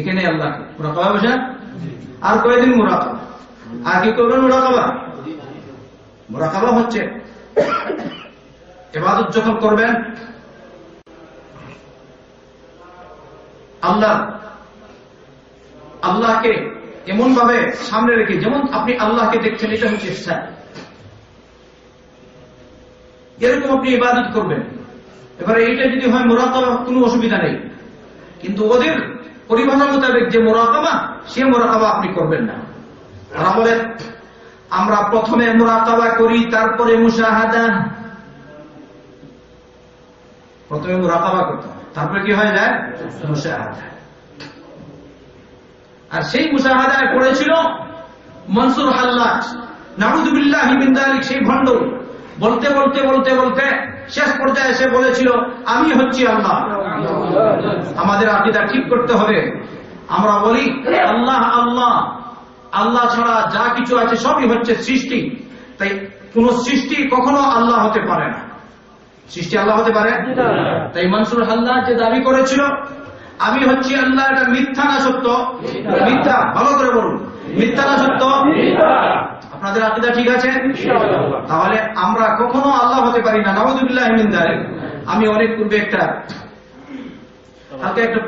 এখানে আল্লাহকে মোরাকাবা বসে আর কয়েকদিন মোরাকাবা? আর কি করবেন মোরাকাবা? মোরাকাবা হচ্ছে এবাদত যখন করবেন, আল্লাহ আল্লাহকে এমন ভাবে সামনে রেখে, যেমন আপনি আল্লাহকে দেখছেন, এটা হচ্ছে ইচ্ছা এরকম আপনি ইবাদত করবেন। এবারে এইটা যদি হয় মোরাকাবা কোনো অসুবিধা নেই। কিন্তু ওদের পরিভাষা মোতাবেক যে মোরাকাবা, সে মোরাকাবা আপনি করবেন না। তারা বলেন আমরা প্রথমে মোরাকাবা করি, তারপরে মুশাহাদা। প্রথমে মোরাকাবা করতে হয়, তারপরে কি হয়ে যায়? মুশাহাদা। আর সেই মুশাহাদায় পড়েছিল মনসুর হাল্লাজ। নাহুদুবিল্লাহ সেই ভণ্ড। বলতে বলতে বলতে বলতে শেষ পর্যায়ে এসে বলেছিল, আমি হচ্ছি আল্লাহ। আমাদের আকিদা ঠিক করতে হবে। আমরা বলি, আল্লাহ আল্লাহ। আল্লাহ ছাড়া যা কিছু আছে সবই হচ্ছে সৃষ্টি। তাই কোন সৃষ্টি কখনো আল্লাহ হতে পারে না। সৃষ্টি আল্লাহ হতে পারে? তাই মনসুর হাল্লাহ যে দাবি করেছিল, আমি হচ্ছি আল্লাহ, এটা মিথ্যা না সত্য? মিথ্যা, ভালো করে বলুন। মিথ্যা না সত্য? আপনাদের আকিদা ঠিক আছে? তাহলে আমরা কখনো আল্লাহ হতে পারি না। নবদুল্লাহ আমি অনেক পূর্বে একটা হাতে একটা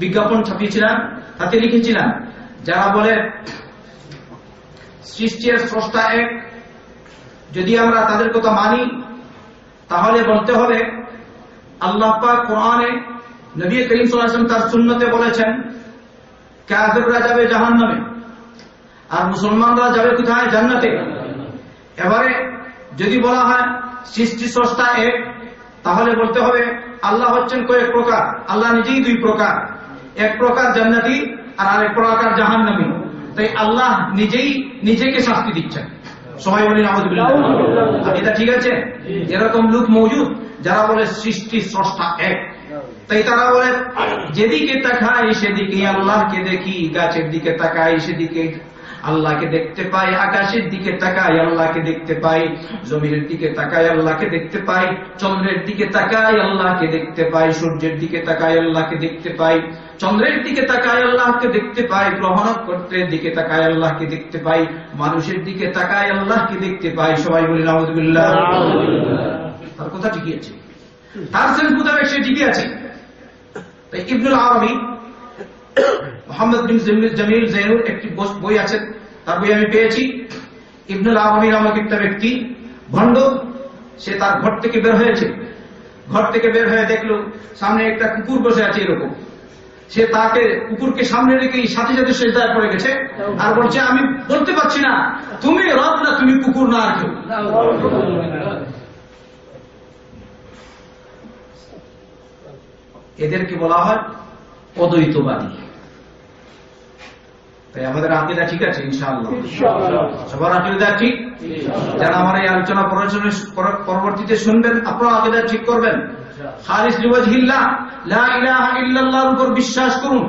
বিজ্ঞাপন ছাপিয়েছিলাম হাতে লিখেছিলাম। যারা বলে সৃষ্টির স্রষ্টা এক যদি আমরা তাদের কথা মানি তাহলে বলতে হবে আল্লাহ পাক কোরআনে নবী করিম সাল্লাল্লাহু তার সুন্নতে বলেছেন কাফেররা যাবে জাহান্নামে। আর মুসলমানরা যাবে কোথায়? জান্নাতে। এবারে যদি বলা হয় সৃষ্টি স্রষ্টা এক, তাহলে বলতে হবে আল্লাহ হচ্ছেন কয়েক প্রকার। আল্লাহ নিজেই দুই প্রকার। এক প্রকার জান্নাতি আর আরেক প্রকার জাহান্নামী। তাই আল্লাহ নিজেই নিজেকে শাস্তি দিচ্ছেন। সবাই বলি এটা ঠিক আছে? এরকম লোক মজুদ, যারা বলে সৃষ্টি স্রষ্টা এক। তাই তারা বলে, যেদিকে তাকাই সেদিকে আল্লাহকে দেখি, গাছের দিকে তাকাই সেদিকে আল্লাহকে দেখতে পাই আকাশের দিকে তাকাই আল্লাহকে দেখতে পাই জমিনের দিকে তাকাই আল্লাহকে দেখতে পাই চন্দ্রের দিকে তাকাই আল্লাহকে দেখতে পাই সূর্যের দিকে তাকাই আল্লাহকে দেখতে পাই চন্দ্রের দিকে তাকাই আল্লাহকে দেখতে পাই গ্রহ নক্ষত্রের দিকে তাকাই আল্লাহকে দেখতে পাই মানুষের দিকে তাকাই আল্লাহকে দেখতে পাই সবাই বলি নাহমদুল্লাহ তার কথা ঠিকই আছে। তার সেন্স মোতাবেক সে ঠিকই আছে। তাই ইবনুল আরবি মোহাম্মদ বিন জামিল জৈনুর একটি বই আছে তার বই আমি পেয়েছি। ইবনুল আরবি নামক একটা ব্যক্তি, ভণ্ড, সে তার ঘর থেকে বের হয়েছে। ঘর থেকে বের হয়ে দেখল, সামনে একটা কুকুর বসে আছে এরকম। সে তাকে, কুকুরকে সামনে রেখে সাথে সাথে সেজদায় পড়ে গেছে আর বলছে, আমি বলতে পারছি না, তুমি রব না, তুমি কুকুর না কেউ। এদেরকে বলা হয় অদ্বৈতবাদী তাই আমাদের আকিদা ঠিক আছে ইনশাআল্লাহ। সবার আকিদা ঠিক? যারা আমার এই আলোচনা পরবর্তীতে শুনবেন আপনারা আকিদা ঠিক করবেন। খালিস লিওয়াজহিল্লাহ লা ইলাহা ইল্লাল্লাহর উপর বিশ্বাস করুন।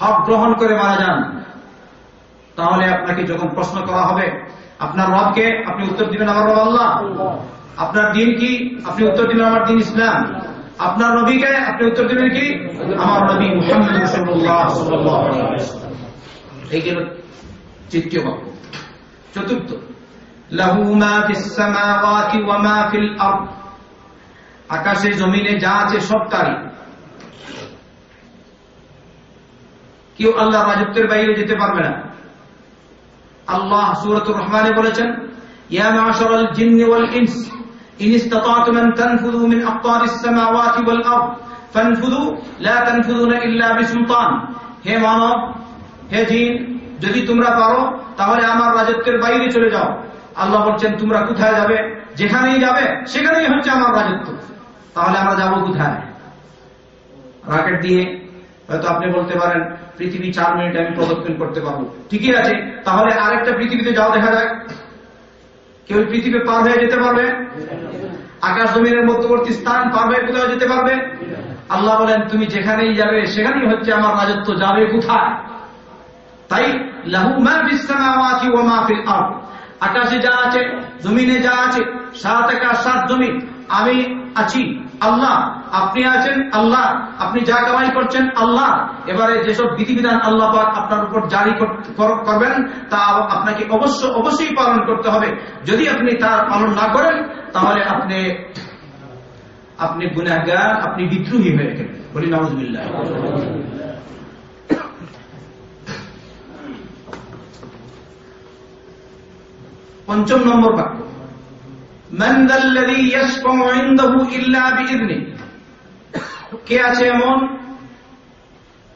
হক গ্রহণ করে মারা যান। তাহলে আপনাকে যখন প্রশ্ন করা হবে আপনার রবকে আপনি উত্তর দিবেন আমার রব আল্লাহ। আপনার দিন কি? আপনি উত্তর দিবেন আমার দিন ইসলাম। আপনার নবীকে আপনি উত্তর দিবেন কি? আমার নবী মুহাম্মদ রাসূলুল্লাহ সাল্লাল্লাহু আলাইহি ওয়াসাল্লাম। এই গেল চতুর্থ, লাহু মা ফিস সামাওয়াতি ওয়া মা ফিল আরদ। আকাশে, জমিনে যা আছে সব তারই। কেউ আল্লাহ রাজত্বের বাইরে যেতে পারবে না। আল্লাহ সূরাতুর রহমানে বলেছেন, ইয়া মাশারাল জিন্নি ওয়াল ইনস। إن استطعتم أن تنفذوا من أقطار السماوات والأرض فانفذوا لا تنفذون إلا بسلطان হে মানব হে জিন যদি তোমরা পারো তাহলে আমার রাজত্বের বাইরে চলে যাও আল্লাহ বলছেন তোমরা কোথায় যাবে যেখানেই যাবে সেখানেই হচ্ছে আমার রাজত্ব তাহলে আমরা যাব কোথায় রাকেট দিয়ে হয়তো আপনি বলতে পারেন পৃথিবী চার মিনিট আমি প্রদক্ষিণ করতে পারবো ঠিকই আছে তাহলে আরেকটা পৃথিবীতে যাও দেখা যায় কেউ পৃথিবী পার হয়ে যেতে পারবে? আকাশ জমিনের মধ্যবর্তী স্থান পার হয়ে কোথাও যেতে পারবে? আল্লাহ বলেন, তুমি যেখানেই যাবে, সেখানেই হচ্ছে আমার রাজত্ব যাবে কোথায়? তাই, লাহু আকাশে যা আছে, জমিনে যা আছে, সাত আকাশ, সাত জমিন আমি আছি, আল্লাহ, আপনি আছেন, আল্লাহ, আপনি যা কামাই করছেন, আল্লাহ। এবারে যেসব বিধিবিধান আল্লাহ পাক আপনার উপর জারি কর- কর- করবেন, তা আপনাকে অবশ্য, অবশ্যই পালন করতে হবে। যদি আপনি তার পালন না করেন, তাহলে আপনি আপনি গুনাহগার, আপনি বিদ্রোহী হয়ে গেলেন। বলি, নাউজুবিল্লাহ। পঞ্চম নম্বর বাক্য। মান যাল্লাযী ইয়াশফাউ ইনদাহু কে আছে এমন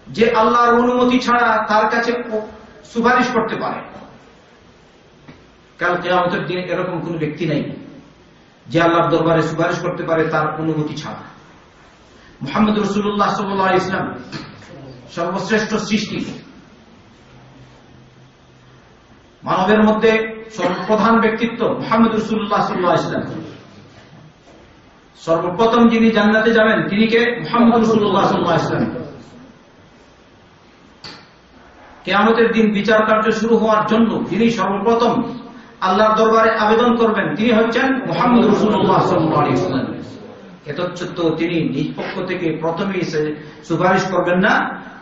যে আল্লাহর অনুমতি ছাড়া তার কাছে সুপারিশ করতে পারে? কাল কেয়ামতের দিনে এরকম কোন ব্যক্তি নাই যে আল্লাহর দরবারে সুপারিশ করতে পারে তার অনুমতি ছাড়া। মোহাম্মদ রসুল্লাহ সাল্লাহ ইসলাম সর্বশ্রেষ্ঠ সৃষ্টি। মানবের মধ্যে সর্বপ্রধান ব্যক্তিত্ব মোহাম্মদ রসুল্লাহ সাল্লাহ ইসলাম সর্বপ্রথম যিনি জান্নাতে যাবেন, তিনি কে? মোহাম্মদ রসুল্লাহ সাল্লাহ ইসলাম কেয়ামতের দিন বিচার কার্য শুরু হওয়ার জন্য যিনি সর্বপ্রথম আল্লাহর দরবারে আবেদন করবেন, তিনি হচ্ছেন মোহাম্মদ রসুল্লাহ সাল্লাহ ইসলাম এতচ্ছত্ব তিনি নিজ পক্ষ থেকে প্রথমেই সুপারিশ করবেন না,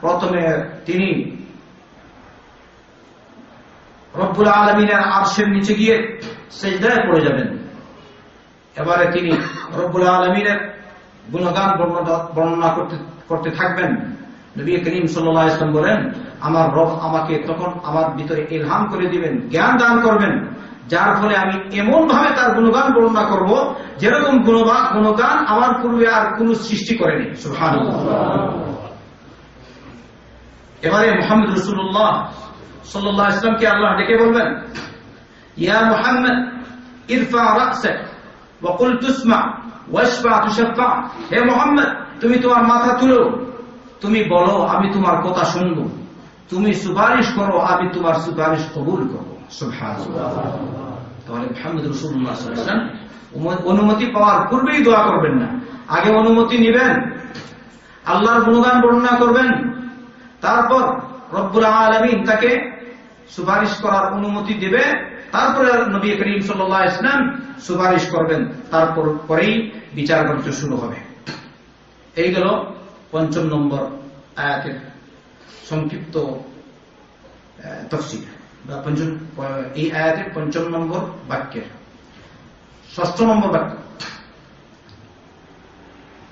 প্রথমে তিনি রব্বুল আলমিনের আরশের নিচে গিয়ে সেজদায় পড়ে যাবেন। এবারে তিনি রব্বুল আলমিনের গুণগান বর্ণনা- করতে করতে থাকবেন। নবী করিম সাল্লাহ ইসলাম বলেন, আমার রব আমাকে তখন আমার ভিতরে ইলহাম করে দিবেন, জ্ঞান দান করবেন। যার ফলে আমি এমন ভাবে তার গুণগান বর্ণনা করব, যেরকম গুণগান গুণগান আমার পূর্বে আর কোন সৃষ্টি করেনি। সুহান এবারে মোহাম্মদ রসুল্লাহ সাল্লাহ ইসলামকে আল্লাহ ডেকে বলবেন, ইয়া মোহাম্মদ, ইরফা রাসক ওয়াকুল তুসমা ওয়াশফা তুশাফা, হে মোহাম্মদ, তুমি তোমার মাথা তুলো, তুমি বলো, আমি তোমার কথা শুনব, তুমি সুপারিশ করো, আমি তোমার সুপারিশ কবুল অনুমতি পাওয়ার পূর্বেই দোয়া করবেন না। আগে অনুমতি নেবেন, আল্লাহর গুণগান বর্ণনা করবেন, তারপর রব্বুল আলমিন তাকে সুপারিশ করার অনুমতি দেবে তারপরে নবী করিম সাল্লাহ ইসলাম সুপারিশ করবেন তারপর পরেই বিচার কার্য শুরু হবে এই গেল পঞ্চম নম্বর আয়াতের সংক্ষিপ্ত তফসিল বা পঞ্চম এই আয়াতের পঞ্চম নম্বর বাক্যের ষষ্ঠ নম্বর বাক্য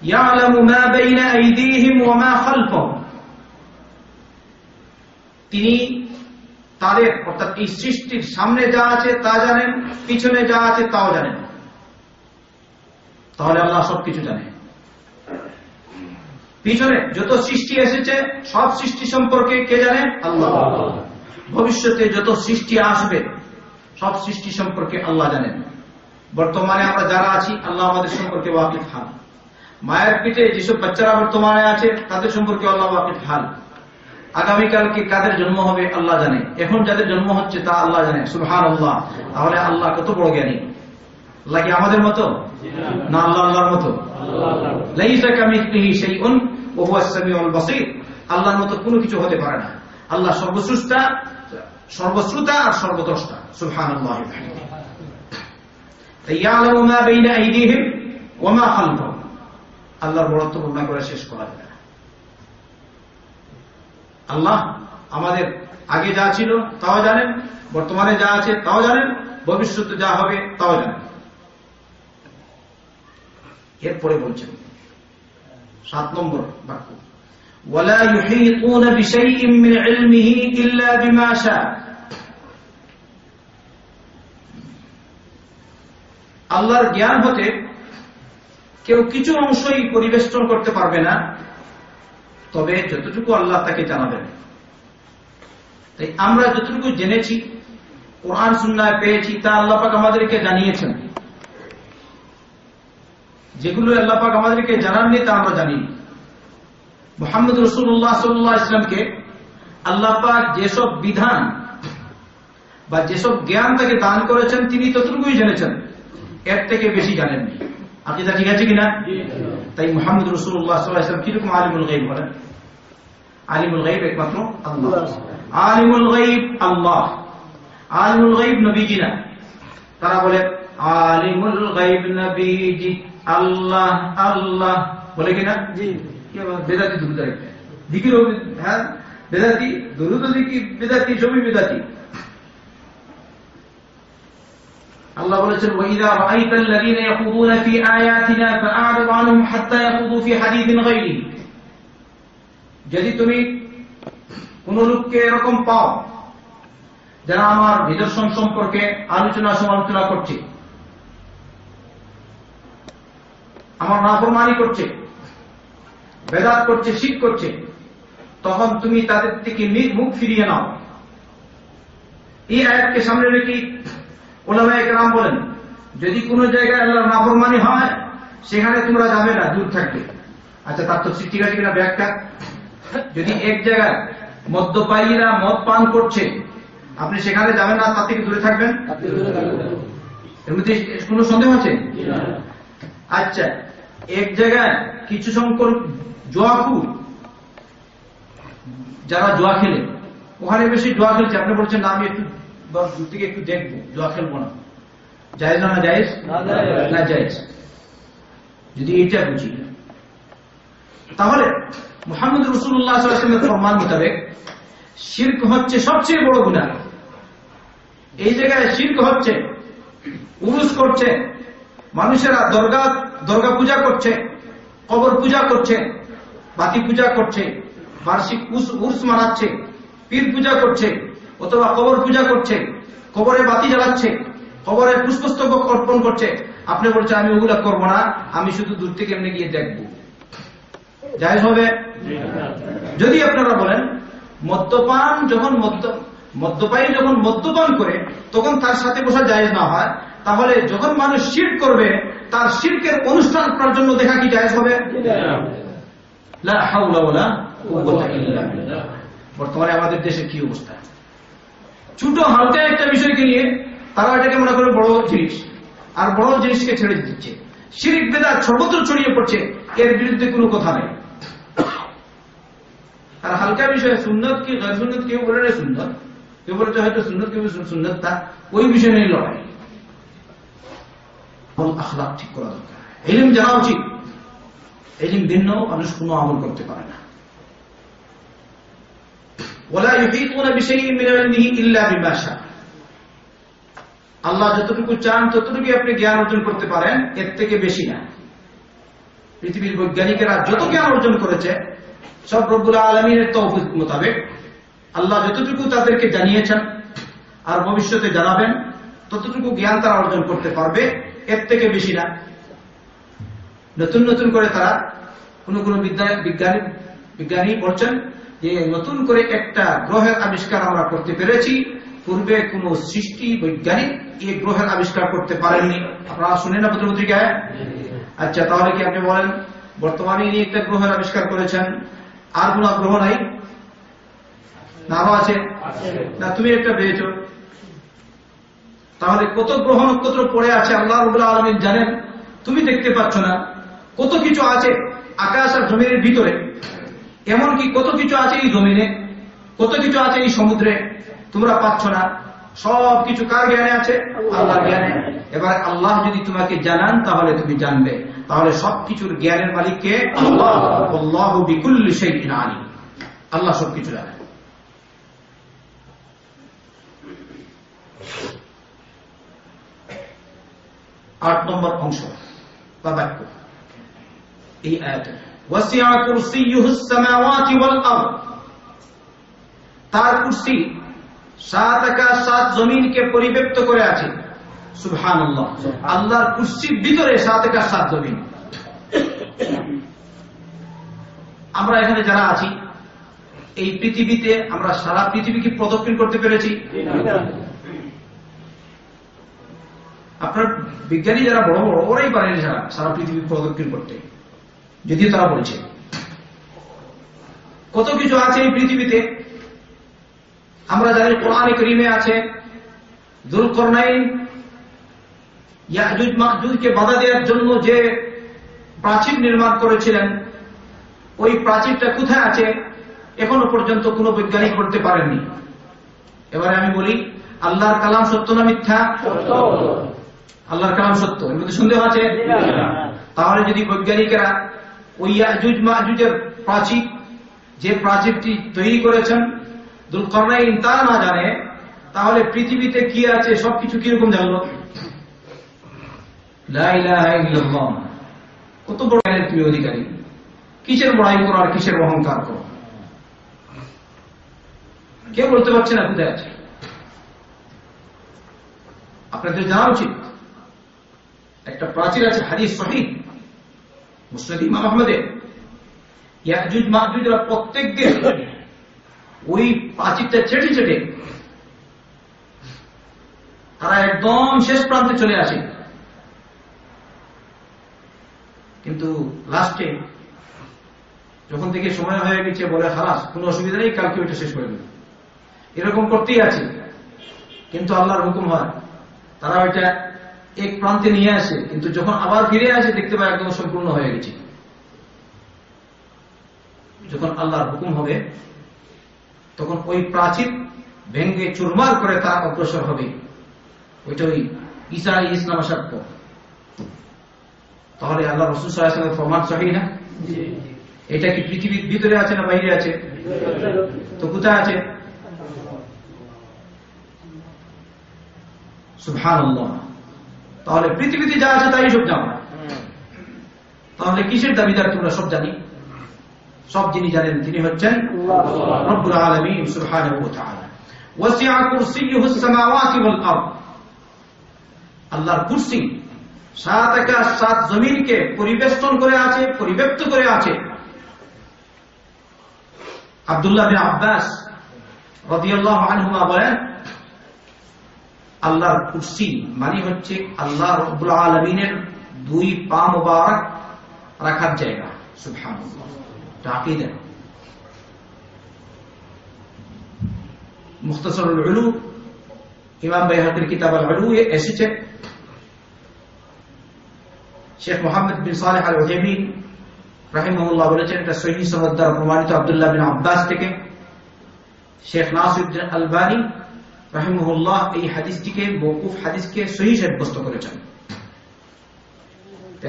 يعلم ما بين أيديهم وما خلفهم তিনি তাদের, অর্থাৎ এই সৃষ্টির সামনে যা আছে তা জানেন, পিছনে যা আছে তাও জানেন। তাহলে আল্লাহ সবকিছু জানে। পিছনে যত সৃষ্টি এসেছে, সব সৃষ্টি সম্পর্কে কে জানে? আল্লাহ। ভবিষ্যতে যত সৃষ্টি আসবে, সব সৃষ্টি সম্পর্কে আল্লাহ জানেন। বর্তমানে আমরা যারা আছি, আল্লাহ আমাদের সম্পর্কে ওয়াকিফ হাল মায়ের পিঠে যেসব বাচ্চারা বর্তমানে আছে, তাদের সম্পর্কে আল্লাহ ওয়াকিফ হাল আগামীকালকে কাদের জন্ম হবে, আল্লাহ জানে। এখন যাদের জন্ম হচ্ছে, তা আল্লাহ জানে। সুহান আল্লাহ তাহলে আল্লাহ কত বড় জ্ঞানী? আল্লাহ কি আমাদের মতো? না আল্লাহ আল্লাহর মতো? আল্লাহর মতো কোনো কিছু হতে পারে না। আল্লাহ সর্বশ্রুষ্টা সর্বশ্রুতা আর সর্বদ্রষ্টা। সুহান আল্লাহ আল্লাহর বড়ত্ব বর্ণনা করে শেষ করা না আল্লাহ আমাদের আগে যা ছিল তাও জানেন বর্তমানে যা আছে তাও জানেন ভবিষ্যতে যা হবে তাও জানেন এরপরে বলছেন সাত নম্বর বাক্য ولا يحيطون بشيء من علمه إلا بما شاء আল্লাহর জ্ঞান হতে কেউ কিছু অংশই পরিবেষ্টন করতে পারবে না তবে যতটুকু আল্লাহ তাকে জানাবেন। তাই আমরা যতটুকু জেনেছি, কোরআন, সুন্নায় পেয়েছি, তা আল্লাহ পাক আমাদেরকে জানিয়েছেন। যেগুলো আল্লাহ পাক আমাদেরকে জানাননি, তা আমরা জানি। মোহাম্মদ রসুল্লাহ সাল্লাহ ইসলামকে আল্লাহ পাক যেসব বিধান বা যেসব জ্ঞান তাকে দান করেছেন, তিনি ততটুকুই জেনেছেন। এর থেকে বেশি জানেননি। তা ঠিক আছে কিনা? তাই মোহাম্মদ রসুল্লাহ সাল্লাহ ইসলাম কীরকম আলিমুল গাইব বলেন? আলিমুল গাইব একমাত্র আল্লাহ। আলিমুল গাইব আল্লাহ। আলিমুল গাইব নবীজি না তারা বলে আলিমুল গাইব নবীজি আল্লাহ আল্লাহ। বলে কিনা? জি। বেদাতি দুরুদ একটা দিকির হ্যাঁ? বেদাতি দুরুদ দিকি বেদাতি সবই বেদাতি। আল্লাহ বলেছেন, ওয়াইদা রাআইতাল লাযীনা ইয়াখুদুনা ফি আয়াতিনা ফাআরিদ আনহুম হাত্তা ইয়াখুদু ফি হাদীথিন গায়রি যদি তুমি কোন লোককে এরকম পাও, যারা আমার নিদর্শন সম্পর্কে আলোচনা সমালোচনা করছে, আমার নাফরমানি করছে, বেদাত করছে, শিখ করছে, তখন তুমি তাদের থেকে মুখ ফিরিয়ে নাও। এই আয়াতকে সামনে রেখে ওলামায় রাম বলেন, যদি কোনো জায়গায় আল্লাহর নাফরমানি হয়, সেখানে তোমরা যাবে না, দূর থাকবে। আচ্ছা তার তো ঠিক আছে কিনা ব্যাখ্যা? যদি এক জায়গায় মদ্যপায়ীরা মদ পান করছে, আপনি সেখানে যাবেন না, তার থেকে দূরে থাকবেন? এর মধ্যে কোনো সন্দেহ আছে? আচ্ছা এক জায়গায় কিছু সংখ্যক জোয়াকু, যারা জোয়া খেলে, ওখানে বেশি জোয়া খেলছে, আপনি বলছেন না, আমি একটু দশ থেকে একটু দেখব জোয়া খেলব না। জায়েজ না না জায়েজ? না জায়েজ। যদি এটা বুঝি। তাহলে মোহাম্মদ রসুল্লাহ সাল্লামের ফরমান মোতাবেক শির্ক হচ্ছে সবচেয়ে বড় গুণা এই জায়গায় শির্ক হচ্ছে উরুস করছে মানুষেরা দর্গা দরগা পূজা করছে কবর পূজা করছে বাতি পূজা করছে বার্ষিক উর্স মানাচ্ছে পীর পূজা করছে অথবা কবর পূজা করছে, কবরে বাতি জ্বালাচ্ছে, কবরে পুষ্পস্তবক অর্পণ করছে। আপনি বলছেন, আমি ওগুলা করব না, আমি শুধু দূর থেকে এমনি গিয়ে দেখব। যাই হবে? যদি আপনারা বলেন, মদ্যপান যখন মদ্য, মদ্যপায়ী যখন মদ্যপান করে, তখন তার সাথে বসা জায়েজ না হয়। তাহলে যখন মানুষ শির্ক করবে, তার শির্কের অনুষ্ঠান করার জন্য দেখা কি জায়েজ হবে। বর্তমানে আমাদের দেশের কি অবস্থা? ছোট, হালকা একটা বিষয়কে নিয়ে তারা এটাকে মনে করে বড় জিনিস। আর বড় জিনিসকে ছেড়ে দিচ্ছে। শিরিক বেদাত সর্বত্র ছড়িয়ে পড়ছে, এর বিরুদ্ধে কোনো কথা নেই। আর হালকা বিষয়ে, সুন্নত কি গैर সুন্নত কেউ বলে না সুন্নত? কেউ বলেছে হয়তো সুন্নত, কেউ সুন্নত, তা ওই বিষয় নিয়ে লড়াই। ঠিক করা দরকার। এলিম জানা উচিত। এলিম ভিন্ন, মানুষ কোনো আমল করতে পারে না। ولا يحيطون بشيء من علمه الا بما شاء আল্লাহ যতটুকু চান ততটুকু আপনি জ্ঞান অর্জন করতে পারেন এর থেকে বেশি না পৃথিবীর বৈজ্ঞানিকেরা যত জ্ঞান অর্জন করেছে সব রব্বুল আলমিনের তৌফিক মোতাবেক আল্লাহ যতটুকু তাদেরকে জানিয়েছেন আর ভবিষ্যতে জানাবেন ততটুকু জ্ঞান তারা অর্জন করতে পারবে এর থেকে বেশি না নতুন নতুন করে তারা কোন কোন বিদ্যা- বিজ্ঞানী বিজ্ঞানী বলছেন যে নতুন করে একটা গ্রহের আবিষ্কার আমরা করতে পেরেছি, পূর্বে কোন সৃষ্টি বৈজ্ঞানিক এই গ্রহের আবিষ্কার করতে পারেননি। আপনারা শুনেন না পত্রিকায় আচ্ছা তাহলে কি আপনি বলেন, বর্তমানে ইনি একটা গ্রহের আবিষ্কার করেছেন, আর কোন গ্রহ নাই? না আছে? না, তুমি একটা পেয়েছ। তাহলে কত গ্রহ নক্ষত্র পড়ে আছে, আল্লাহ রবুল্লাহ আলমিন জানেন? তুমি দেখতে পাচ্ছ না। কত কিছু আছে আকাশ আর জমিনের ভিতরে? এমনকি কত কিছু আছে এই জমিনে, কত কিছু আছে এই সমুদ্রে, তোমরা পাচ্ছ না। সব কিছু কার জ্ঞানে আছে? আল্লাহর জ্ঞানে। এবার আল্লাহ যদি তোমাকে জানান, তাহলে তুমি জানবে। তাহলে সবকিছুর জ্ঞানের মালিককে আল্লাহ। আল্লাহ বিকুল্লি সেই আল্লাহ সবকিছু জানেন। আট নম্বর অংশ, বা বাক্য। এই আয়াতে ওয়াসিআ কুরসিয়ুহুস সামাওয়াতি ওয়াল আরদ। তার কুরসি সাত আকাশ সাত জমিনকে পরিব্যাপ্ত করে আছে। আল্লাহর কুরসির ভিতরে সাত সাত জমিন। আমরা এখানে যারা আছি এই পৃথিবীতে আমরা সারা পৃথিবীকে প্রদক্ষিণ করতে পেরেছি। আপনার বিজ্ঞানী যারা বড় বড় ওরাই পারেনি সারা সারা পৃথিবী প্রদক্ষিণ করতে। যদিও তারা বলছে। কত কিছু আছে এই পৃথিবীতে? আমরা জানি কোরআনে করিমে আছে দুল করনাইন ইয়াজুজ মাহজুজকে বাধা দেওয়ার জন্য যে প্রাচীর নির্মাণ করেছিলেন ওই প্রাচীরটা কোথায় আছে এখনও পর্যন্ত কোনো বৈজ্ঞানিক করতে পারেননি। এবারে আমি বলি আল্লাহর কালাম সত্য না মিথ্যা। আল্লাহর কালাম সত্য। এর মধ্যে সন্দেহ আছে? তাহলে যদি বৈজ্ঞানিকেরা ওই ইয়াজুজ মাজুজের প্রাচীর যে প্রাচীরটি তৈরি করেছেন দুলকর্নাইন তা না জানে, তাহলে পৃথিবীতে কি আছে, সবকিছু কীরকম জানলো? কত বড় তুমি অধিকারী? কিসের বড়াই করো আর কিসের অহংকার করো? কেউ বলতে পারছে না কোথায় আছে। আপনাদের জানা উচিত, একটা প্রাচীর আছে, হাদিস সহিহ। মুসলিম ইমাম আহমদে ইয়াজুজ মাহজুজরা প্রত্যেক দিন ওই তারা একদম শেষ প্রান্তে চলে আসে। কিন্তু লাস্টে যখন থেকে সময় হয়ে গেছে বলে হারাস কোনো অসুবিধা নেই কালকে ওইটা শেষ করে এরকম করতেই আছে। কিন্তু আল্লাহর হুকুম হয়, তারা ওইটা এক প্রান্তে নিয়ে আসে কিন্তু যখন আবার ফিরে আসে দেখতে পায় একদম সম্পূর্ণ হয়ে গেছে। যখন আল্লাহর হুকুম হবে তখন ওই প্রাচীর ভেঙ্গে চুরমার করে তা অগ্রসর হবে। ওইটা ওই ঈসা ইসলাম আসার পর। তাহলে আল্লাহ রসুল সাল্লামের প্রমাণ সহি না? এটা কি পৃথিবীর ভিতরে আছে না বাইরে আছে? তো কোথায় আছে? সুভান তাহলে পৃথিবীতে যা আছে তাই সব জানো। তাহলে কিসের দাবিদার তোমরা সব জানি? সব যিনি জানেন তিনি হচ্ছেন রব্বুল আলামিন সুবহানাহু ওয়া তাআলা। ওয়াসি'a কুরসিয়ুহু আস-সামাওয়াতি ওয়াল আরদ। আল্লাহর কুরসি সাত আকাশ সাত জমিনকে পরিবেষ্টন করে আছে পরিব্যাপ্ত করে আছে। আব্দুল্লাহ বিন আব্বাস রাদিয়াল্লাহু আনহুমা বলেন আল্লাহর কুরসি মানে হচ্ছে আল্লাহ রব্বুল আলমিনের দুই পা মোবারক রাখার জায়গা সুবহানাল্লাহ এটা আকীদা মুখতাসরুল উলু ইমাম বাইহাকির কিতাব আল উলু এসেছে শেখ মোহাম্মদ বিন সালেহ আল উজাইমিন রাহিমাহুল্লাহ বলেছেন এটা সহিহ সনদ দ্বারা প্রমাণিত আব্দুল্লাহ বিন আব্বাস থেকে শেখ নাসিরুদ্দিন আলবানী এই হাদিসটিকে হাদিসকে সহি সাব্যস্ত করেছেন।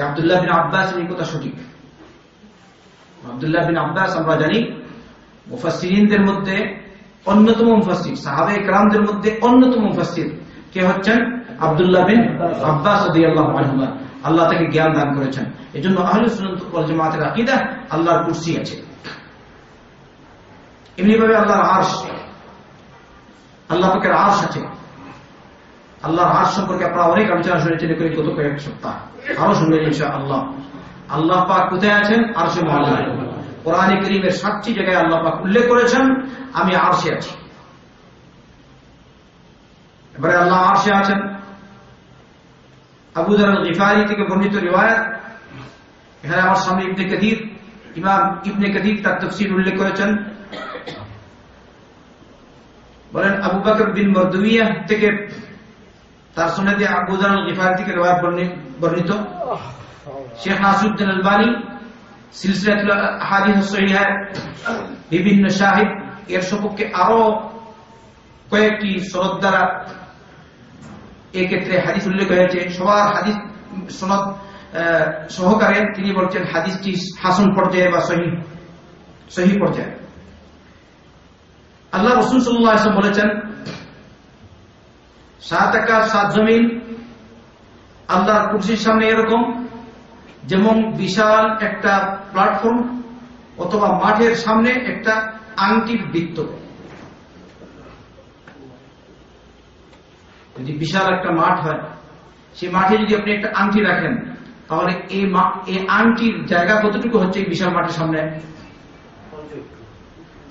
আবদুল্লাহ বিন আব্বাস এই কথা সঠিক। আবদুল্লাহ বিন আব্বাস আমরা জানি মধ্যে অন্যতম মুফাসসির সাহাবে মধ্যে অন্যতম মুফাসসির কে হচ্ছেন? আবদুল্লাহ বিন আব্বাস আল্লাহ তাকে জ্ঞান দান করেছেন। এজন্য আহলুস সুন্নাত ওয়াল জামাতের আকীদা আল্লাহর কুরসি আছে। এমনি ভাবে আল্লাহর আরশ আল্লাহ পাকের আর্শ আছে। আল্লাহর আর্শ সম্পর্কে আপনারা অনেক আলোচনা শুনেছেন গত কয়েক সপ্তাহ। আরও শুনবেন ইনশা আল্লাহ আল্লাহ পাক কোথায় আছেন? আরশে মহাল্লা কোরআনে করিমের সাতটি জায়গায় আল্লাহ পাক উল্লেখ করেছেন, আমি আরশে আছি। এবারে আল্লাহ আরশে আছেন। আবু দার গিফারি থেকে বর্ণিত রিওয়ায়াত। এখানে আমার সামনে ইবনে কাদির ইমাম ইবনে কাদির তার তফসির উল্লেখ করেছেন। বলেন আবু বকর বিন মরদুইয়া থেকে তার শুনে দিয়ে আবু জান থেকে রিওয়ায়াত বর্ণিত। শেখ নাসিরউদ্দিন আলবানী সিলসিলাতুল আহাদিস সহিহা বিভিন্ন শাহিদ, এর সপক্ষে আরও কয়েকটি সনদ দ্বারা এক্ষেত্রে হাদিস উল্লেখ হয়েছে। সবার হাদিস, সনদ সহকারে তিনি বলছেন হাদিসটি হাসন পর্যায়ে বা সহি সহি পর্যায়ে। আল্লাহ রসুল সাল্লাম বলেছেন, সাত আকাশ সাত জমিন, আল্লাহর কুরসির সামনে এরকম, যেমন বিশাল একটা প্ল্যাটফর্ম অথবা মাঠের সামনে একটা আংটির বৃত্ত। যদি বিশাল একটা মাঠ হয়, সেই মাঠে যদি আপনি একটা আংটি রাখেন, তাহলে এই এই আংটির জায়গা কতটুকু হচ্ছে বিশাল মাঠের সামনে?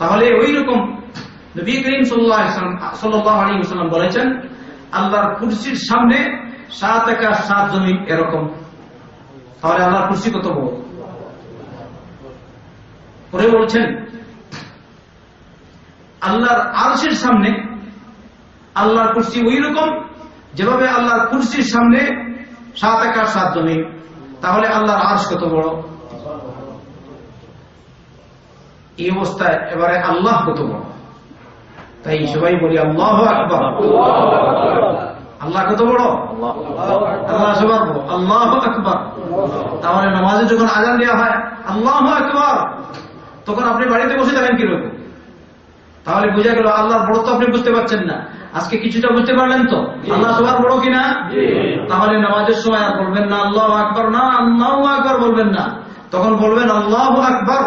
তাহলে ওই রকম নবী করিম সাল্লাম বলেছেন, আল্লাহর কুরসির সামনে সাত একাশ সাত জমি এরকম। তাহলে আল্লাহর কুরসি কত বড়? পরে বলছেন, আল্লাহর আলসের সামনে আল্লাহর কুরসি ওই রকম যেভাবে আল্লাহর কুরসির সামনে সাত একার সাত জমি তাহলে আল্লাহর আর্শ কত বড়? এই অবস্থায় এবারে আল্লাহ কত বড়? তাই সবাই বলি, আল্লাহ আকবর। আল্লাহ কত বড়? আল্লাহ সবার আল্লাহ আকবর। তাহলে নামাজে যখন আজান দেওয়া হয়, আল্লাহ আকবর। তখন আপনি বাড়িতে বসে থাকেন কীরকম? তাহলে বোঝা গেল, আল্লাহর বড় তো আপনি বুঝতে পারছেন না। আজকে কিছুটা বুঝতে পারলেন তো? আল্লাহ সবার বড় কিনা? তাহলে নামাজের সময় আর বলবেন না, আল্লাহ আকবর। না, আল্লাহ আকবর বলবেন না। তখন বলবেন, আল্লাহ আকবর।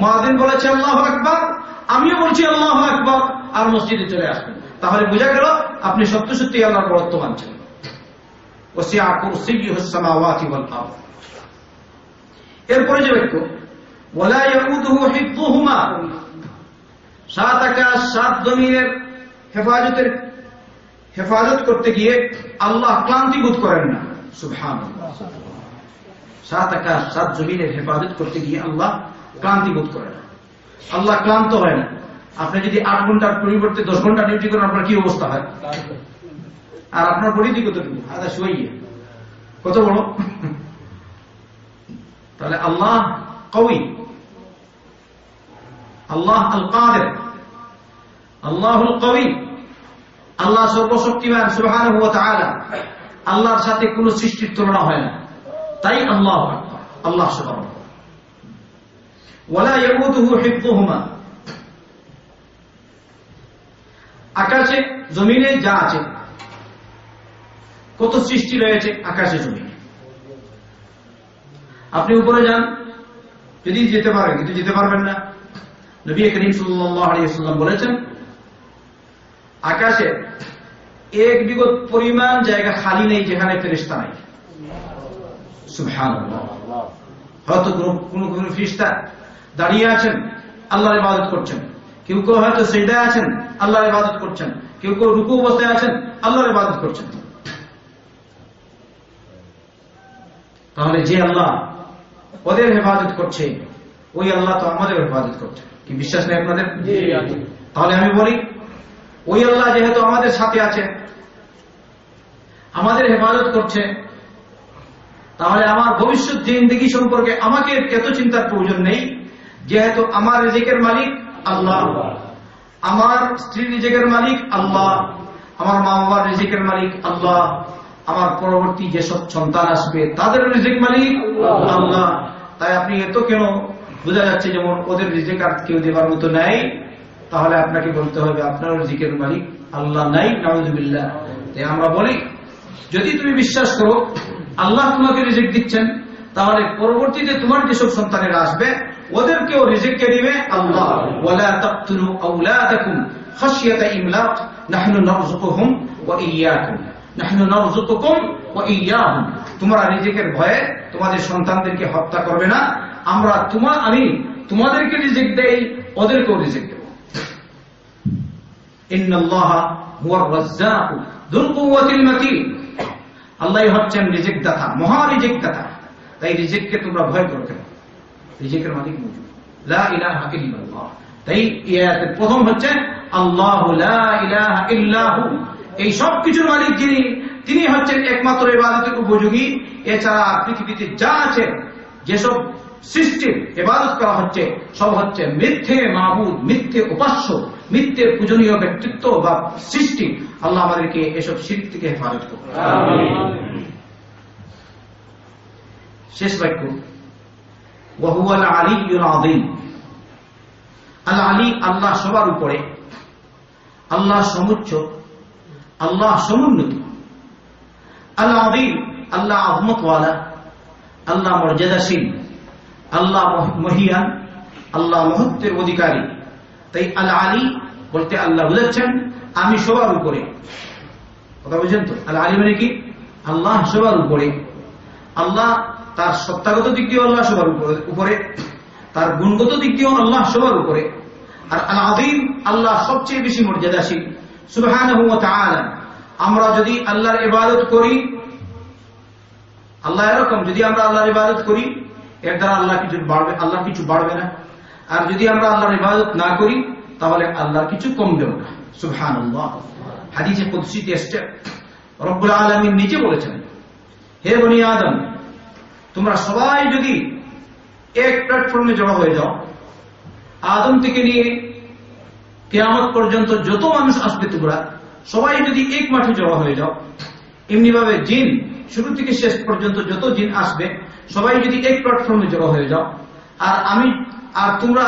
মাদিন বলেছে, আল্লাহ আকবর। আমিও বলছি, আল্লাহ আকবর আর মসজিদে চলে আসবেন। তাহলে বোঝা গেল, আপনি সত্য সত্যি আল্লাহর বড়ত্ব মানছেন। এরপরে যে বাক্য সাত আকাশ, সাত জমিনের হেফাজতের, হেফাজত করতে গিয়ে আল্লাহ ক্লান্তি বোধ করেন না। সুবহানাল্লাহ। সাত আকাশ, সাত জমিনের হেফাজত করতে গিয়ে আল্লাহ ক্লান্তি বোধ করে না। আল্লাহ ক্লান্ত হয় না। আপনি যদি আট ঘণ্টার পরিবর্তে দশ ঘণ্টা ডিউটি করেন, আপনার কি অবস্থা হয়? আর আপনার পরিধি কতটুকু আদা কত বড়? তাহলে আল্লাহ কবি আল্লাহ আল কাদের আল্লাহুল কবি আল্লাহ সর্বশক্তিমান সুবহান আল্লাহর সাথে কোন সৃষ্টির তুলনা হয় না। তাই আল্লাহ আল্লাহ সবার ওয়ালা ইয়াউদুহু হিফযুহুমা। আকাশে, জমিনে যা আছে, কত সৃষ্টি রয়েছে আকাশে, জমিনে। আপনি উপরে যান, যদি যেতে পারেন, কিন্তু যেতে পারবেন না। নবী করিম সাল্লাম বলেছেন, আকাশে এক বিগত পরিমাণ জায়গা খালি নেই, যেখানে ফেরিস্তা নাই। সুবহানাল্লাহ। হয়তো কোনো কোনো ফিরিস্তা দাঁড়িয়ে আছেন আল্লাহর ইবাদত করছেন। কেউ কেউ হয়তো সেটায় আছেন আল্লাহর ইবাদত করছেন। কেউ কেউ রুকু অবস্থায় আছেন আল্লাহর ইবাদত করছেন। তাহলে যে আল্লাহ ওদের হেফাজত করছে ওই আল্লাহ তো আমাদের হেফাজত করছে। কি বিশ্বাস নেই আপনাদের? তাহলে আমি বলি ওই আল্লাহ যেহেতু আমাদের সাথে আছে আমাদের হেফাজত করছে তাহলে আমার ভবিষ্যৎ জিন্দগি সম্পর্কে আমাকে এত চিন্তার প্রয়োজন নেই। যেহেতু আমার রিজিকের মালিক আল্লাহ। আমার স্ত্রী রিজিকের মালিক আল্লাহ। আমার মা বাবার রিজিকের মালিক আল্লাহ। আমার পরবর্তী যেসব সন্তান আসবে তাদের রিজিক মালিক আল্লাহ। তাই আপনি এত কেন? বোঝা যাচ্ছে যেমন ওদের রিজিক আর কেউ দেবার মতো নাই। তাহলে আপনাকে বলতে হবে আপনার রিজিকের মালিক আল্লাহ নাই নাউজুবিল্লাহ। তাই আমরা বলি যদি তুমি বিশ্বাস করো আল্লাহ তোমাকে রিজিক দিচ্ছেন তাহলে পরবর্তীতে তোমার যেসব সন্তানেরা আসবে ওদেরকেও রিজিক কে দিবে আল্লাহ। ওয়ালা তাকতুলু আওলাদাকুম খাশিয়াতা ইমলাক। নাহনু নারযুকুহুম ওয়া নাহনু নারযুকুকুম ওয়া তোমরা রিজিকের ভয়ে তোমাদের সন্তানদেরকে হত্যা করবে না। আমরা তোমার আমি তোমাদেরকে রিজিক দেই, ওদেরকেও রিজিক দেব। ইন্নাল্লাহা হুয়ার রাজ্জাক যুল কুওয়াতিল মাতিন। আল্লাহ হচ্ছেন রিজিক দাতা মহা রিজিক দাতা তাই রিজিককে তোমরা ভয় করো কেন? রিজিকের মালিক মজুদ লা ইলাহা ইল্লাল্লাহ। তাই প্রথম হচ্ছে আল্লাহ লা ইলাহা ইল্লাহু। এই সব কিছুর মালিক যিনি তিনি হচ্ছেন একমাত্র ইবাদতের উপযোগী। এছাড়া পৃথিবীতে যা আছে যেসব সৃষ্টির ইবাদত করা হচ্ছে সব হচ্ছে মিথ্যে মাহবুদ মিথ্যে উপাস্য মিথ্যে পূজনীয় ব্যক্তিত্ব বা সৃষ্টি। আল্লাহ আমাদেরকে এসব শির থেকে হেফাজত করবে শেষ বাক্য। আল আলী আল্লাহ সবার উপরে। আল্লাহ সমুচ্চ। আল্লাহ সমুন্নত। আল আযীম আল্লাহ আহমতওয়ালা। আল্লাহ মর্যাদাশীল। আল্লাহ মহিয়ান। আল্লাহ মহত্বের অধিকারী। তাই আল আলী বলতে আল্লাহ বুঝাচ্ছেন, আমি সবার উপরে। কথা বুঝছেন তো? আল আলী মানে কি? আল্লাহ সবার উপরে। আল্লাহ তার সত্তাগত দিক দিয়েও আল্লাহ সবার উপরে তার গুণগত দিক দিয়েও আল্লাহ সবার উপরে। আর আল আল্লাহ সবচেয়ে বেশি মর্যাদাশীল। আমরা যদি আল্লাহর ইবাদত করি, আল্লাহ এরকম, যদি আমরা আল্লাহর ইবাদত করি, এর দ্বারা আল্লাহ কিছু বাড়বে, আল্লাহ কিছু বাড়বে না। আর যদি আমরা আল্লাহর ইবাদত না করি, তাহলে আল্লাহ কিছু কমবেও না। সুবহান হাদিসে এসছে, রব্বুল আলমিন নিজে বলেছেন, হে বনি আদম তোমরা সবাই যদি এক প্ল্যাটফর্মে জড়ো হয়ে যাও, আদম থেকে নিয়ে কেয়ামত পর্যন্ত যত মানুষ আসবে তোমরা, সবাই যদি এক মাঠে জড়ো হয়ে যাও এমনি ভাবে জিন শুরু থেকে শেষ পর্যন্ত যত জিন আসবে, সবাই যদি এক প্ল্যাটফর্মে জড়ো হয়ে যাও, আর আমি, আর তোমরা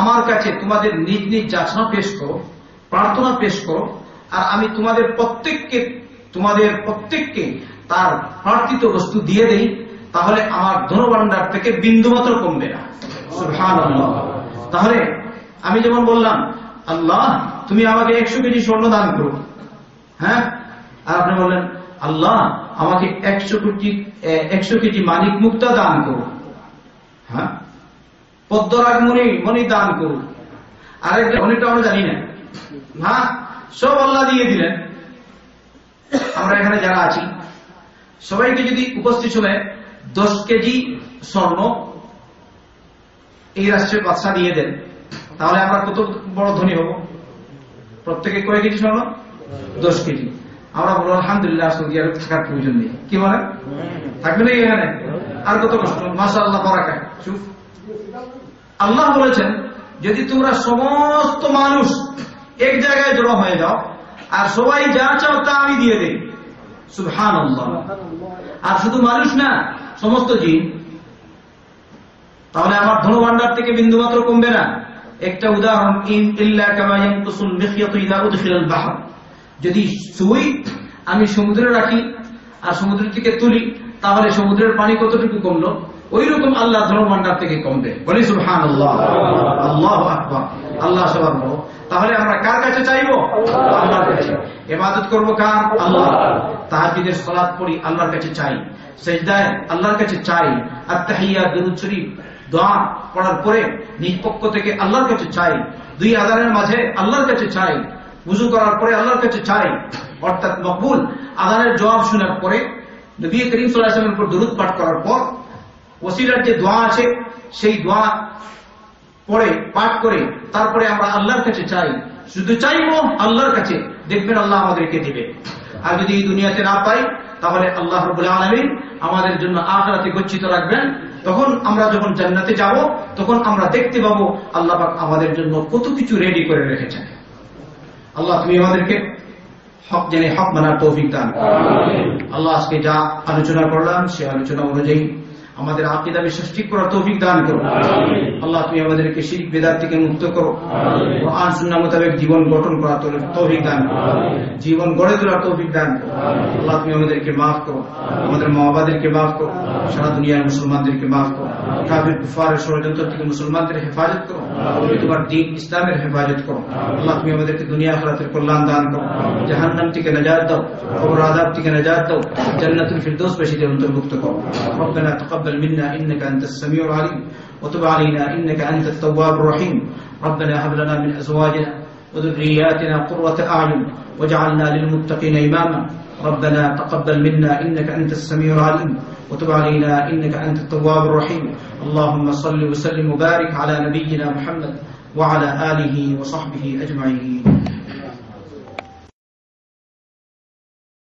আমার কাছে তোমাদের নিজ নিজ যাচনা পেশ করো, প্রার্থনা পেশ করো, আর আমি তোমাদের প্রত্যেককে তোমাদের প্রত্যেককে তার প্রার্থিত বস্তু দিয়ে দেই তাহলে আমার ধনভাণ্ডার থেকে বিন্দু মাত্র কমবে না। তাহলে আমি যেমন বললাম, আল্লাহ, তুমি আমাকে একশো কেজি স্বর্ণ দান করো। হ্যাঁ? আর আপনি বললেন, আল্লাহ, আমাকে একশো কোটি একশো কেজি মানিক মুক্তা দান করো। হ্যাঁ? পদ্মরাগ মণি মণি দান করো। আরেকটা মণিটা আমরা জানি না। হ্যাঁ সব আল্লাহ দিয়ে দিলেন। আমরা এখানে যারা আছি, সবাইকে যদি উপস্থিত সময় দশ কেজি স্বর্ণ এই রাষ্ট্রের বাদশা দিয়ে দেন। তাহলে আমরা কত বড় ধনী হব? প্রত্যেকে কয় কেজি স্বর্ণ? দশ কেজি। আমরা বলব, আলহামদুলিল্লাহ, সৌদি আরব থাকার প্রয়োজন নেই। কি বলেন? থাকবে না এখানে? আর কত কষ্ট? মাসা আল্লাহ বরাকায় চুপ। আল্লাহ বলেছেন, যদি তোমরা সমস্ত মানুষ এক জায়গায় জড়ো হয়ে যাও, আর সবাই যা চাও তা আমি দিয়ে দেই। সুবহান আর শুধু মানুষ না সমস্ত জিন। তাহলে আমার ধনভাণ্ডার থেকে বিন্দু মাত্র কমবে না। একটা উদাহরণ যদি সুই আমি সমুদ্রে রাখি আর সমুদ্র থেকে তুলি, তাহলে সমুদ্রের পানি কতটুকু কমলো? ওই রকম আল্লাহ ধনভাণ্ডার থেকে কমবে। বলি সুবহান আল্লাহ আল্লাহ আকবর। আল্লাহ সবার তাহলে আমরা কার কাছে চাইব? আল্লাহর কাছে এবাদত করব কার? আল্লাহ তাহাজ্জুদের সালাত পড়ি আল্লাহর কাছে চাই। সেজদায় আল্লাহর কাছে চাই। আত্তাহিয়া দুরুদ শরীফ। দোয়া পড়ার পরে নিজ পক্ষ থেকে আল্লাহর কাছে চাই। দুই আদানের মাঝে আল্লাহর কাছে চাই। উজু করার পরে আল্লাহর কাছে চাই। অর্থাৎ মকবুল। আদানের জবাব শোনার পরে নবী করিম সাল্লামের উপর দরুদ পাঠ করার পর ওসিলার যে দোয়া আছে সেই দোয়া পরে পাঠ করে তারপরে আমরা আল্লাহর কাছে চাই। শুধু চাইব আল্লাহর কাছে দেখবেন আল্লাহ আমাদেরকে দিবে। আর যদি এই দুনিয়াতে না পাই তাহলে আল্লাহ রবুল্লাহ আলমী আমাদের জন্য আখরাতে গচ্ছিত রাখবেন। তখন আমরা যখন জান্নাতে যাব তখন আমরা দেখতে পাবো আল্লাহ আমাদের জন্য কত কিছু রেডি করে রেখেছেন। আল্লাহ তুমি আমাদেরকে হক জেনে হক মানার তৌফিক দান আল্লাহ আজকে যা আলোচনা করলাম সে আলোচনা অনুযায়ী আমাদের আকিদা বিশ্বাস ঠিক করার তৌফিক দান করো আল্লাহ তুমি আমাদেরকে শিখ বেদার থেকে মুক্ত করো আর সুন্না মোতাবেক জীবন গঠন করার তৌফিক দান করো জীবন গড়ে তোলার তৌফিক দান করো আল্লাহ তুমি আমাদেরকে মাফ করো আমাদের মা বাবাদেরকে মাফ করো সারা দুনিয়ার মুসলমানদেরকে মাফ করো ষড়যন্ত্র থেকে মুসলমানদের হেফাজত করো তোমার দিন ইসলামের হেফাজত করো আল্লাহ তুমি আমাদেরকে দুনিয়া আখরাতের কল্যাণ দান করো জাহান্নাম থেকে নাজার দাও খবর আদাব থেকে নাজাত দাও জান্নাতুল ফিরদৌস বেশিদের অন্তর্ভুক্ত করো تقبل منا إنك أنت السميع العليم وتب علينا إنك أنت التواب الرحيم. ربنا هب لنا من أزواجنا وذرياتنا قرة أعين واجعلنا للمتقين إماما. ربنا تقبل منا إنك أنت السميع العليم وتب علينا إنك أنت التواب الرحيم. اللهم صل وسلم وبارك على نبينا محمد وعلى آله وصحبه أجمعين.